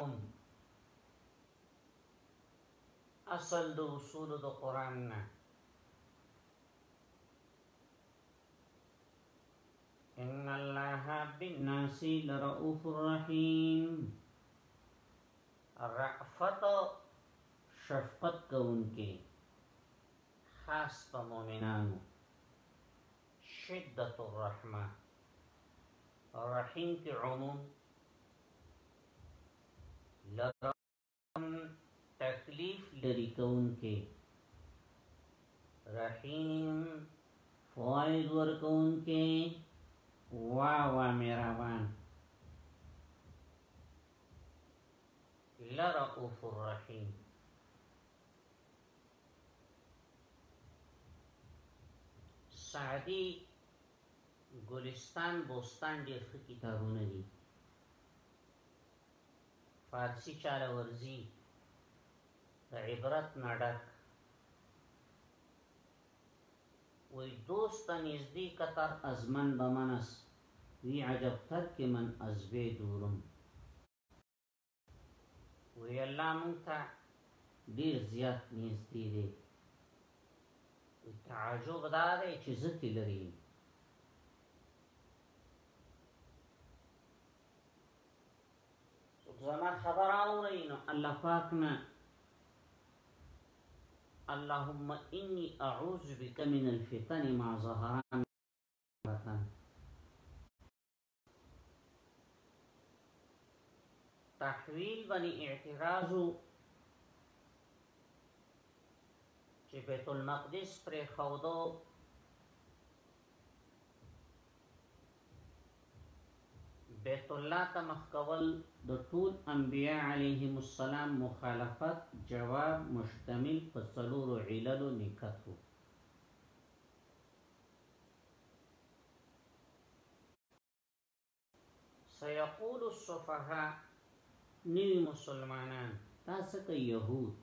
هم اصل د اصول د قران نه ان الله بالناس لرؤوف رحیم رعفت شفقت کوونکی خاص په مؤمنانو شدت الرحمه رحیم کی عموم لرم تکلیف لری کون کې رحیم فوائد ورکون کې وا وا مهربان لرؤف الرحیم سعدی ګلستان بوستان ډیر ښه کتابونه دی فارسی چاله ورزی د عبرت نه ډک وی دوست نږدې قطر از من به منس وی عجب تر که من از وی دورم وی الله مونږ ته ډیر زیات نږدې دی تعجب دا دی چې زتی لري زما خبر اوري نو الله پاک نه اللهم اني اعوذ بك من الفتن ما ظهر تحویل بنی اعتراضو چې بیت المقدس پر خودو بیت الله ته مخ کول د ټول انبیاء علیهم السلام مخالفت جواب مشتمل په څلورو عللو نکتو سيقول الصفحاء نوی مسلمانان تاسو که يهود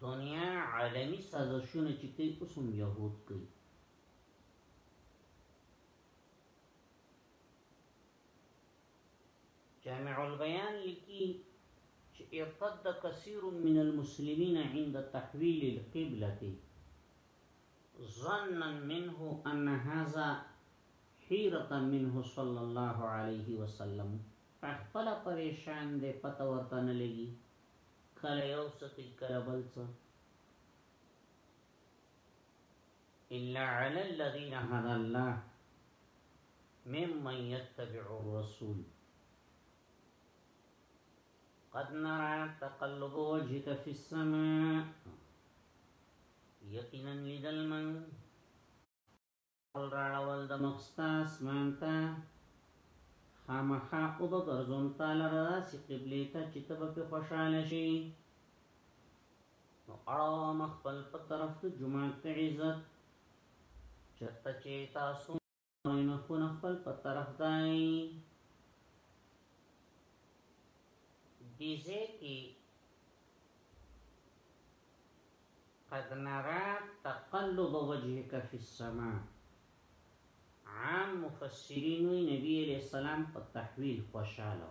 دنیا عالمی سازشونه چې کوي اوس هم يهود کوي جامع البيان لکی چې ارتد كثير من المسلمين عند تحويل القبلة ظنا منه ان هذا حيرة منه صلى الله عليه وسلم فخپل پریشان دی پته ورته نه لګي کله یو څه کوي کله بل څه الا علی الذین هدى الله ممن يتبع الرسول قد نرى تقلب وجهك في السماء یقینا لیدل من راړول د مخستا اسمان ته خامخا او به ګرځون تعالی راسی قبلی ته چې ته به خوشاله شي نو اړوم خپل په طرف د جماعت په عزت چرته چې تاسو نه خو نه خپل په طرف دای دیزه کی قد نرى تقلب وجهك في السماء عام مفسرین نبی علیہ السلام په تحویل خوشاله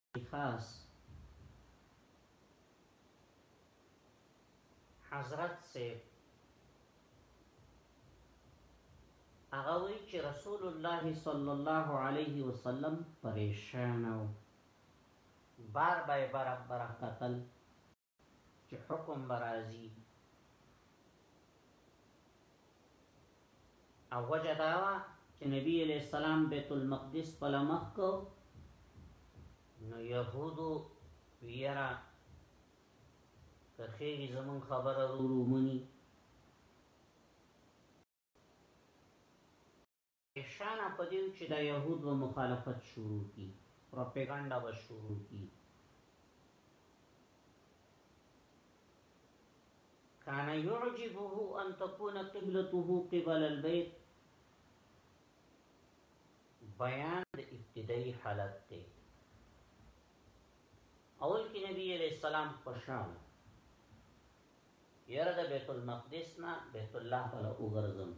خاص حضرت صاحب هغه وی چې رسول الله صلی الله علیه وسلم پریشان او بار بای برابر قتل چې حکم برازي او وجه دا وا چې نبی علیہ السلام بیت المقدس په لمخ کو نو يهودو ویرا که خیری زمون خبره رومنی شانه په دې و چې دا یهود به مخالفت شروع کړي، پروپیګنډه به شروع کړي. کان یعجبه ان تكون قبلته قبل البيت بیان د ابتدایي حالت دی اول کې نبی علیہ السلام خوشحال یره د بیت المقدس نه بیت الله ولا وګرځم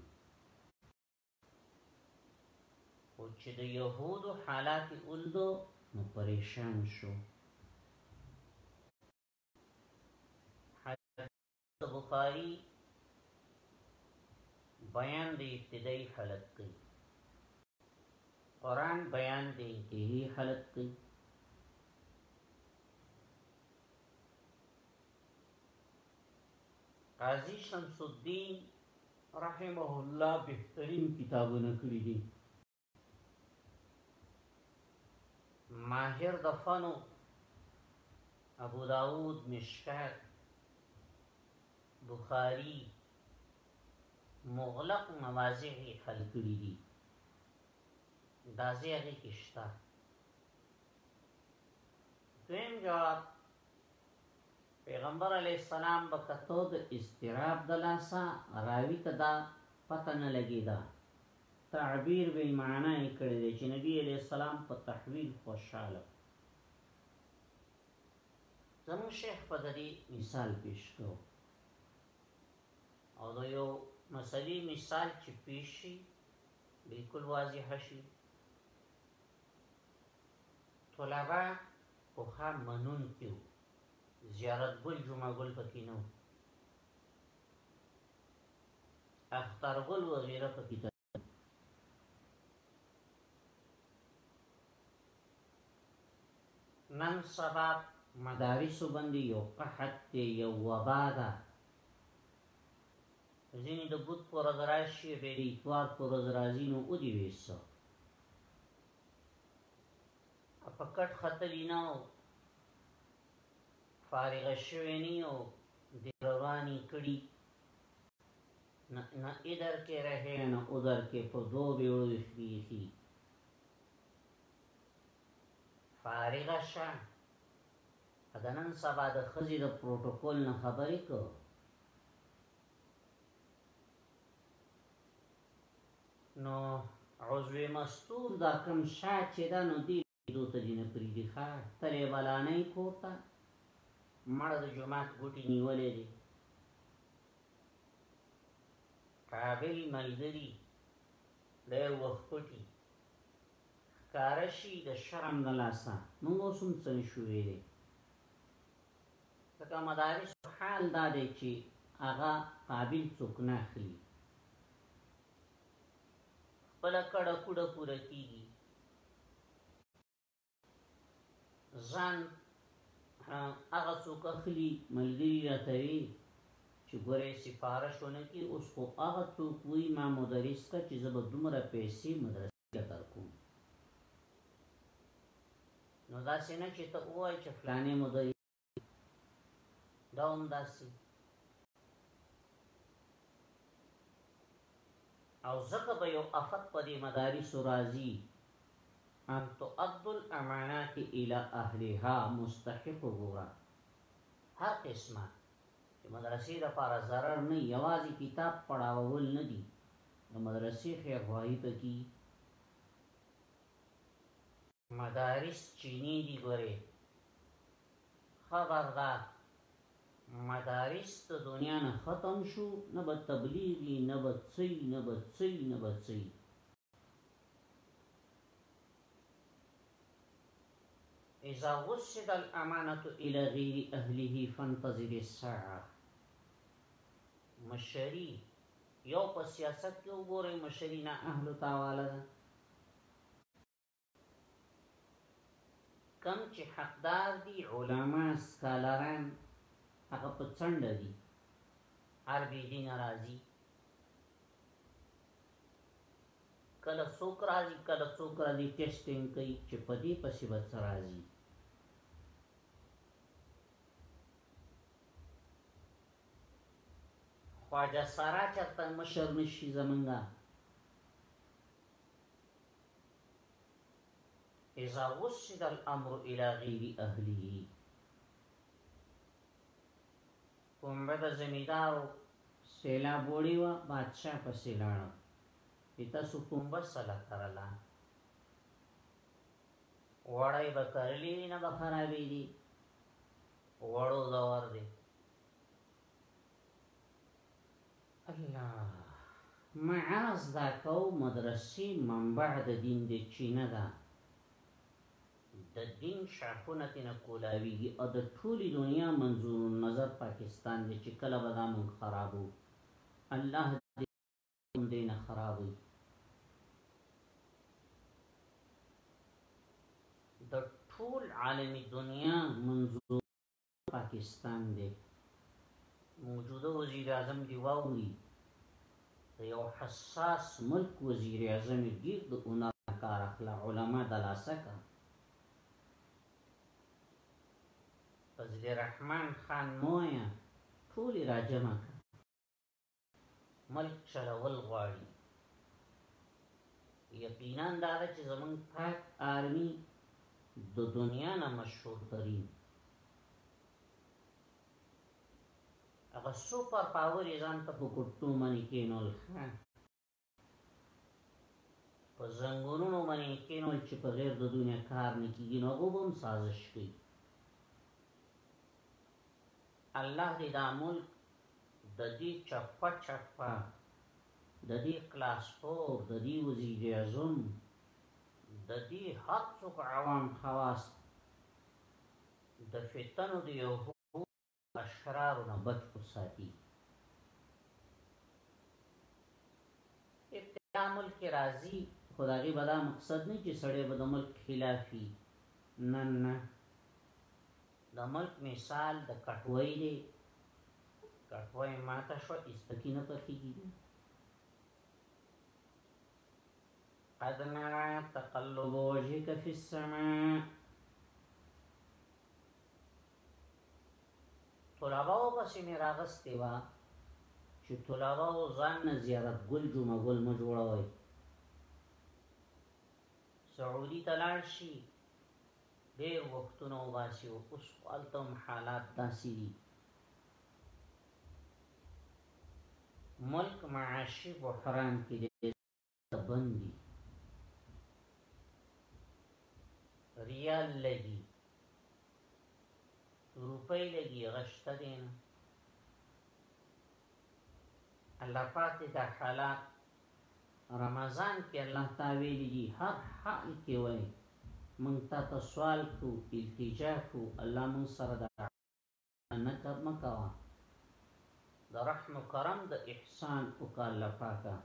او چې د يهودو حالات اولیدو نو پریشان شو حدیث بخاری بیان د ابتدایي حالت کوي قران بیان د انتهایی حالت کوي قاضی شمس الدین رحمه الله بهترین کتابونه کړی دي ماهر د فنو ابو داود مشکات بخاری مغلق مواضع حل کړی دي دا زیغه کشتا دویم جواب پیغمبر علیه السلام به کتو د اضطراب د لاسه راوی ته دا پته نه لګیده تعبیر به معنا یې کړی دی چې نبی علیه السلام په تحویل خوشاله زمون شیخ په دری مثال پیش کو او دا یو مسلی مثال چې پیش شي بالکل واضح شي طلبه خو ښه منونکي وو، زیارت ګل جمعه ګل په کې نه وو، اختر ګل وغیره په کې نن سبا مدارسو باندې یو قحط دی یو وبا ده ځینې د بوت پر ورځ راشي ډېری اتوار پر ورځ راځي نو ودی ویسو په کټ ختلی نه او فارغ شوی نه او د رواني کړي نه نه ادر کې رهې نه ادر کې په دوه بیړو سپیسی فارغ شه دنن سبا د خزي د پروتوکول نه خبرې کو نو عضو مستور دا کم شا چې دا نو دی دو ته دینه پری دی ښا تلې بلانې کوتا مړ د جمعات ګټي نیولې دي قابل ملګری د وخپټي کارشي د شرم د لاسه موږ اوسم څن شوې دي ځکه مدارس حال دا دی چې هغه قابل څوک نه اخلي خپل کړه کوډه پوره کیږي ځان هغه څوک اخلي ملګری راته وي چې ګوره سفارش ونه کی اوس خو هغه څوک وي ما مدرس ته چې زه به دومره پیسې مدرسې ذکر کوم نو دا سینه چې ته وای چې فلانه مو دی دا هم داسي او زکه به یو افت په دې مدارس راځي ان تؤد الامانات الى اهلها مستحق غورا هر قسمه چې مدرسې د پاره zarar نه یوازې کتاب پړاوول نه دي د مدرسې خیر خواهی پکې مدارس چینی دي ګوري خبر ده مدارس ته دنیا نه ختم شو نه به تبلیغي نه به څی نه به څی نه به څی اذا وسد الامانه الى غير اهله فانتظر الساعه مشری یو په سیاست کې وګورئ مشری نه اهل تاواله ده کم چې حقدار دي علما سکالران هغه په څنډه دي عربي دي ناراضي کله څوک راځي کله څوک راځي ټیسټینګ کوي چې په دې پسې به څه راځي خواجه سارا چرته مشر نشي زمونږه اذا وسد الامر الى غیر اهله کوم به زمیدارو سیلا بوړی و بادشاہ په سیلاړو ایتا سو کوم به سلا کرلا وړای به کرلی نه به خرابې دي وړو زور دي الله معاذ دا کوم مدرسې منبع د دین د چینه ده د دین شاخونه تینه کولاویږي او د ټولي دنیا منظور النظر پاکستان دی چې کله به دا مونږ خرابو الله دې دینه خرابوي د ټول عالمي دنیا منظور پاکستان دی موجوده وزیر اعظم دی واوري د یو حساس ملک وزیر اعظم ډیر د اونر کار اخلا علما د لاسه کا فضل الرحمن خان مویا ټول راجمه کا ملک چلول غواړي یقینا دا چې زمون پاک آرمی د دنیا نه مشهور ترین هغه سپر پاور ځان ته په کوټو باندې کېنول په زنګونونو باندې کینو چې په غیر د دنیا کار نه کیږي نو وبم سازش کوي الله دې دا ملک د دې چپا چپا د دې کلاس فور د دې وزیر اعظم د دې هر څوک عوام خواص د فتنو د یو اشرارو نه بچ اوساتي. ابتدا ملک کې راځي خو د هغې به دا مقصد نه وي چې سړی به د ملک خلاف وي، نه نه د ملک مثال د کټوۍ دی، کټوۍ ماته شوه هیڅ پکې نه پخېږي بیا. قد نرا تقلب وجهک فی السماء طلبه و پسې مې راغستې وه چې طلبه و ځان نه زیارت ګل جمعه ګل مه جوړوئ سعودي ته لاړ شي ډېر وختونه وباسي او اوس هلته هم حالات داسې دي ملک معاشي بحران کې دی ته بند دي ریال لګي روپۍ لګي غشته دي نه الله پاک دې دا حالات رمضان کې الله تعالی دې هر حال کې وای مونږ ته سوال کو التجا کو الله مونږ سره دا نه تب مکوا د رحم و کرم د احسان وکا الله پاکا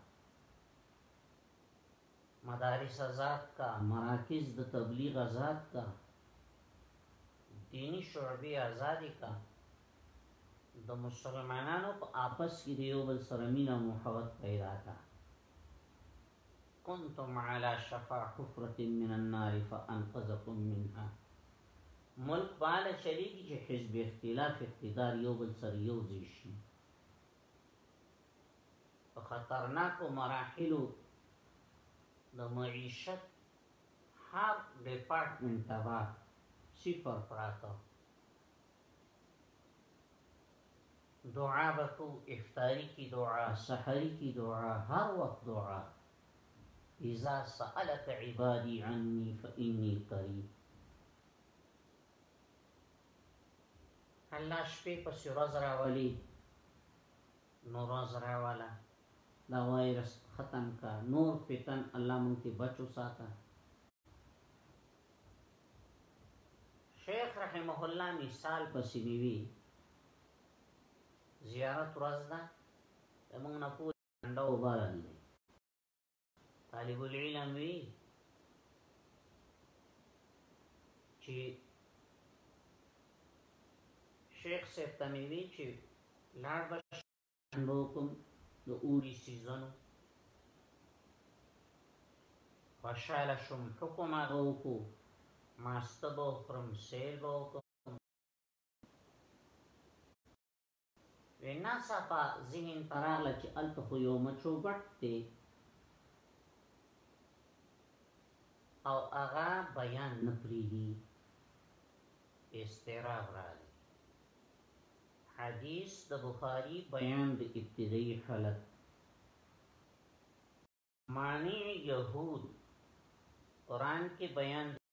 مدارس آزاد کا مراکز د تبلیغ آزاد کا دینی شعبې آزادې کا د مسلمانانو په آپس کې دیو بل سره مینا محبت پیدا کا کنتم علی شفا حفرة من النار فانقذکم منها ملک په اله چلیږي چې حزب اختلاف اقتدار یو بل سره یو ځای شي په خطرناکو مراحلو د معیشت هر ډپارټمنټ تبا صفر پراته دعا بکو افطاری کی دعا سحری کی دعا هر وخت دعا اذا سألك عبادي عني فإني قريب الله شپې په سرز راولي نور ورځ راواله دا وایرس ختم کا نور فتن الله مونږ ته بچو ساته شیخ رحمه الله مثال پسې نیوي زیارت ورځ ده موږ نه ټنډه اوبه راندي طالب العلم وی چې شیخ صاحب ته مې وی چې لاړ به ټنډو کوم د اوړي سیزن خوشاله شوم حکم هغه وکړو ماسته به وخورم سیل به وکړم وې ناڅاپه ذهن ته راغله چې هلته خو یو مچو بټ دی او هغه بیان نه پریږدي اضطراب راغی حدیث د بخاری بیان د ابتدایي حالت معنی یهود قرآن کې بیان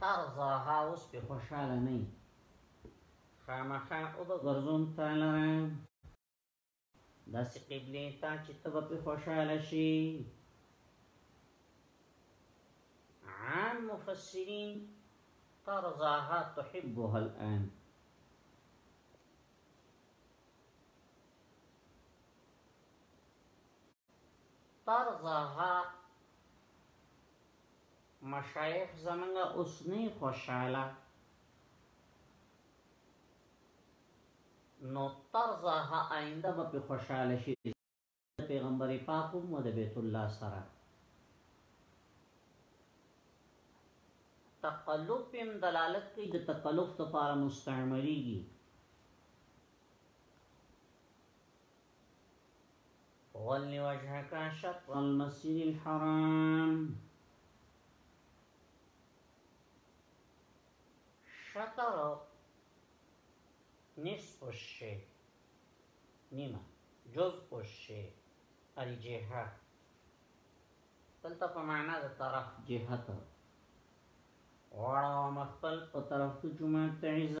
ترضاها اوس په خوشاله نه خامخا او به ګرځوم تا لره داسې قبله تا چې ته به په خوشاله شي عام مفسرین ترضاها تحبها الان تر زاها مشایخ زمنګ اوس نه خوشاله نو تر زاها آینده به خوشاله شي پیغمبر پاک هم د بیت الله سره تقلب پم دلالت کوي د تکلف لپاره مستعمليږي ول وجهك شطر المسجد الحرام شطر نصف الشيء نیمه جزء الشيء الجهه دلته په معنا د طرف جهته واړه مخبل په طرف د جمعه تعزه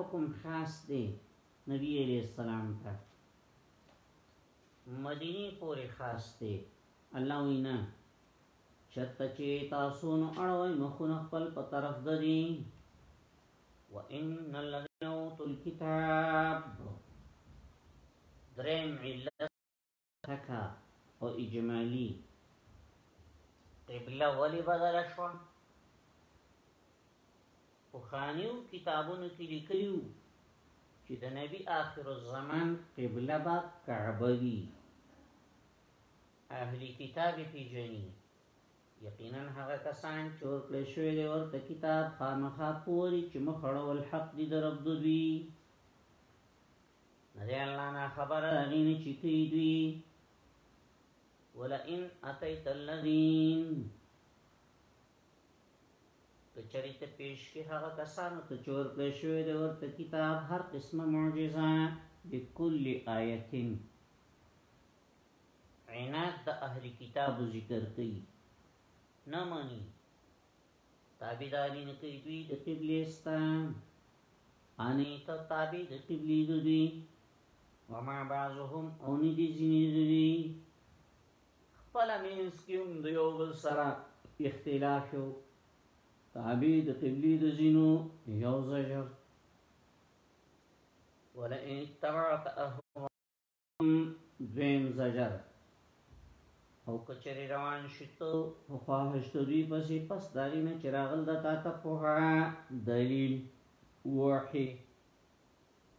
حکم خاص دی نبی علیه السلام ته مدینی پوری خاص دی الله وینا چرته چې تاسو نو اړوي مخونه خپل په طرف ددي وان الذين اوتوا الكتاب درم علت تکا او اجمالی قبله ولی بدل شو او خانیو کتابونو کې لیکلیو چې د نبی آخر الزمان قبله با کعبه وی اهلی کتاب پیجنی یقینا هغه کسان چې ورکړې شوی دی ورته کتاب خامخا پوری چې مخړول حق دی در عبد دوی ندی الله نه خبر غین چې کوي دوی ولئن اتیت الذین کچری ته پیش کی هغه کسانو ته چور کړی شوی د ورته کتاب هر قسمه معجزه بكل آیتین عینات د اهل کتاب ذکر کوي نه مانی تابیداری نکی دوی د قبلی ستا انی تا تابی د قبلی دو دوی وما بعضهم اونی دی زینی دو دوی خپل مینس کیون دیو بل سرا اختلافو تابی د قبلی د زینو یو زجر ولئن اتبعت اهو دویم زجر او کچری روان شتو په خواهش ته دوی پسې پس داغی نه چراغل د تا ته په دلیل وحی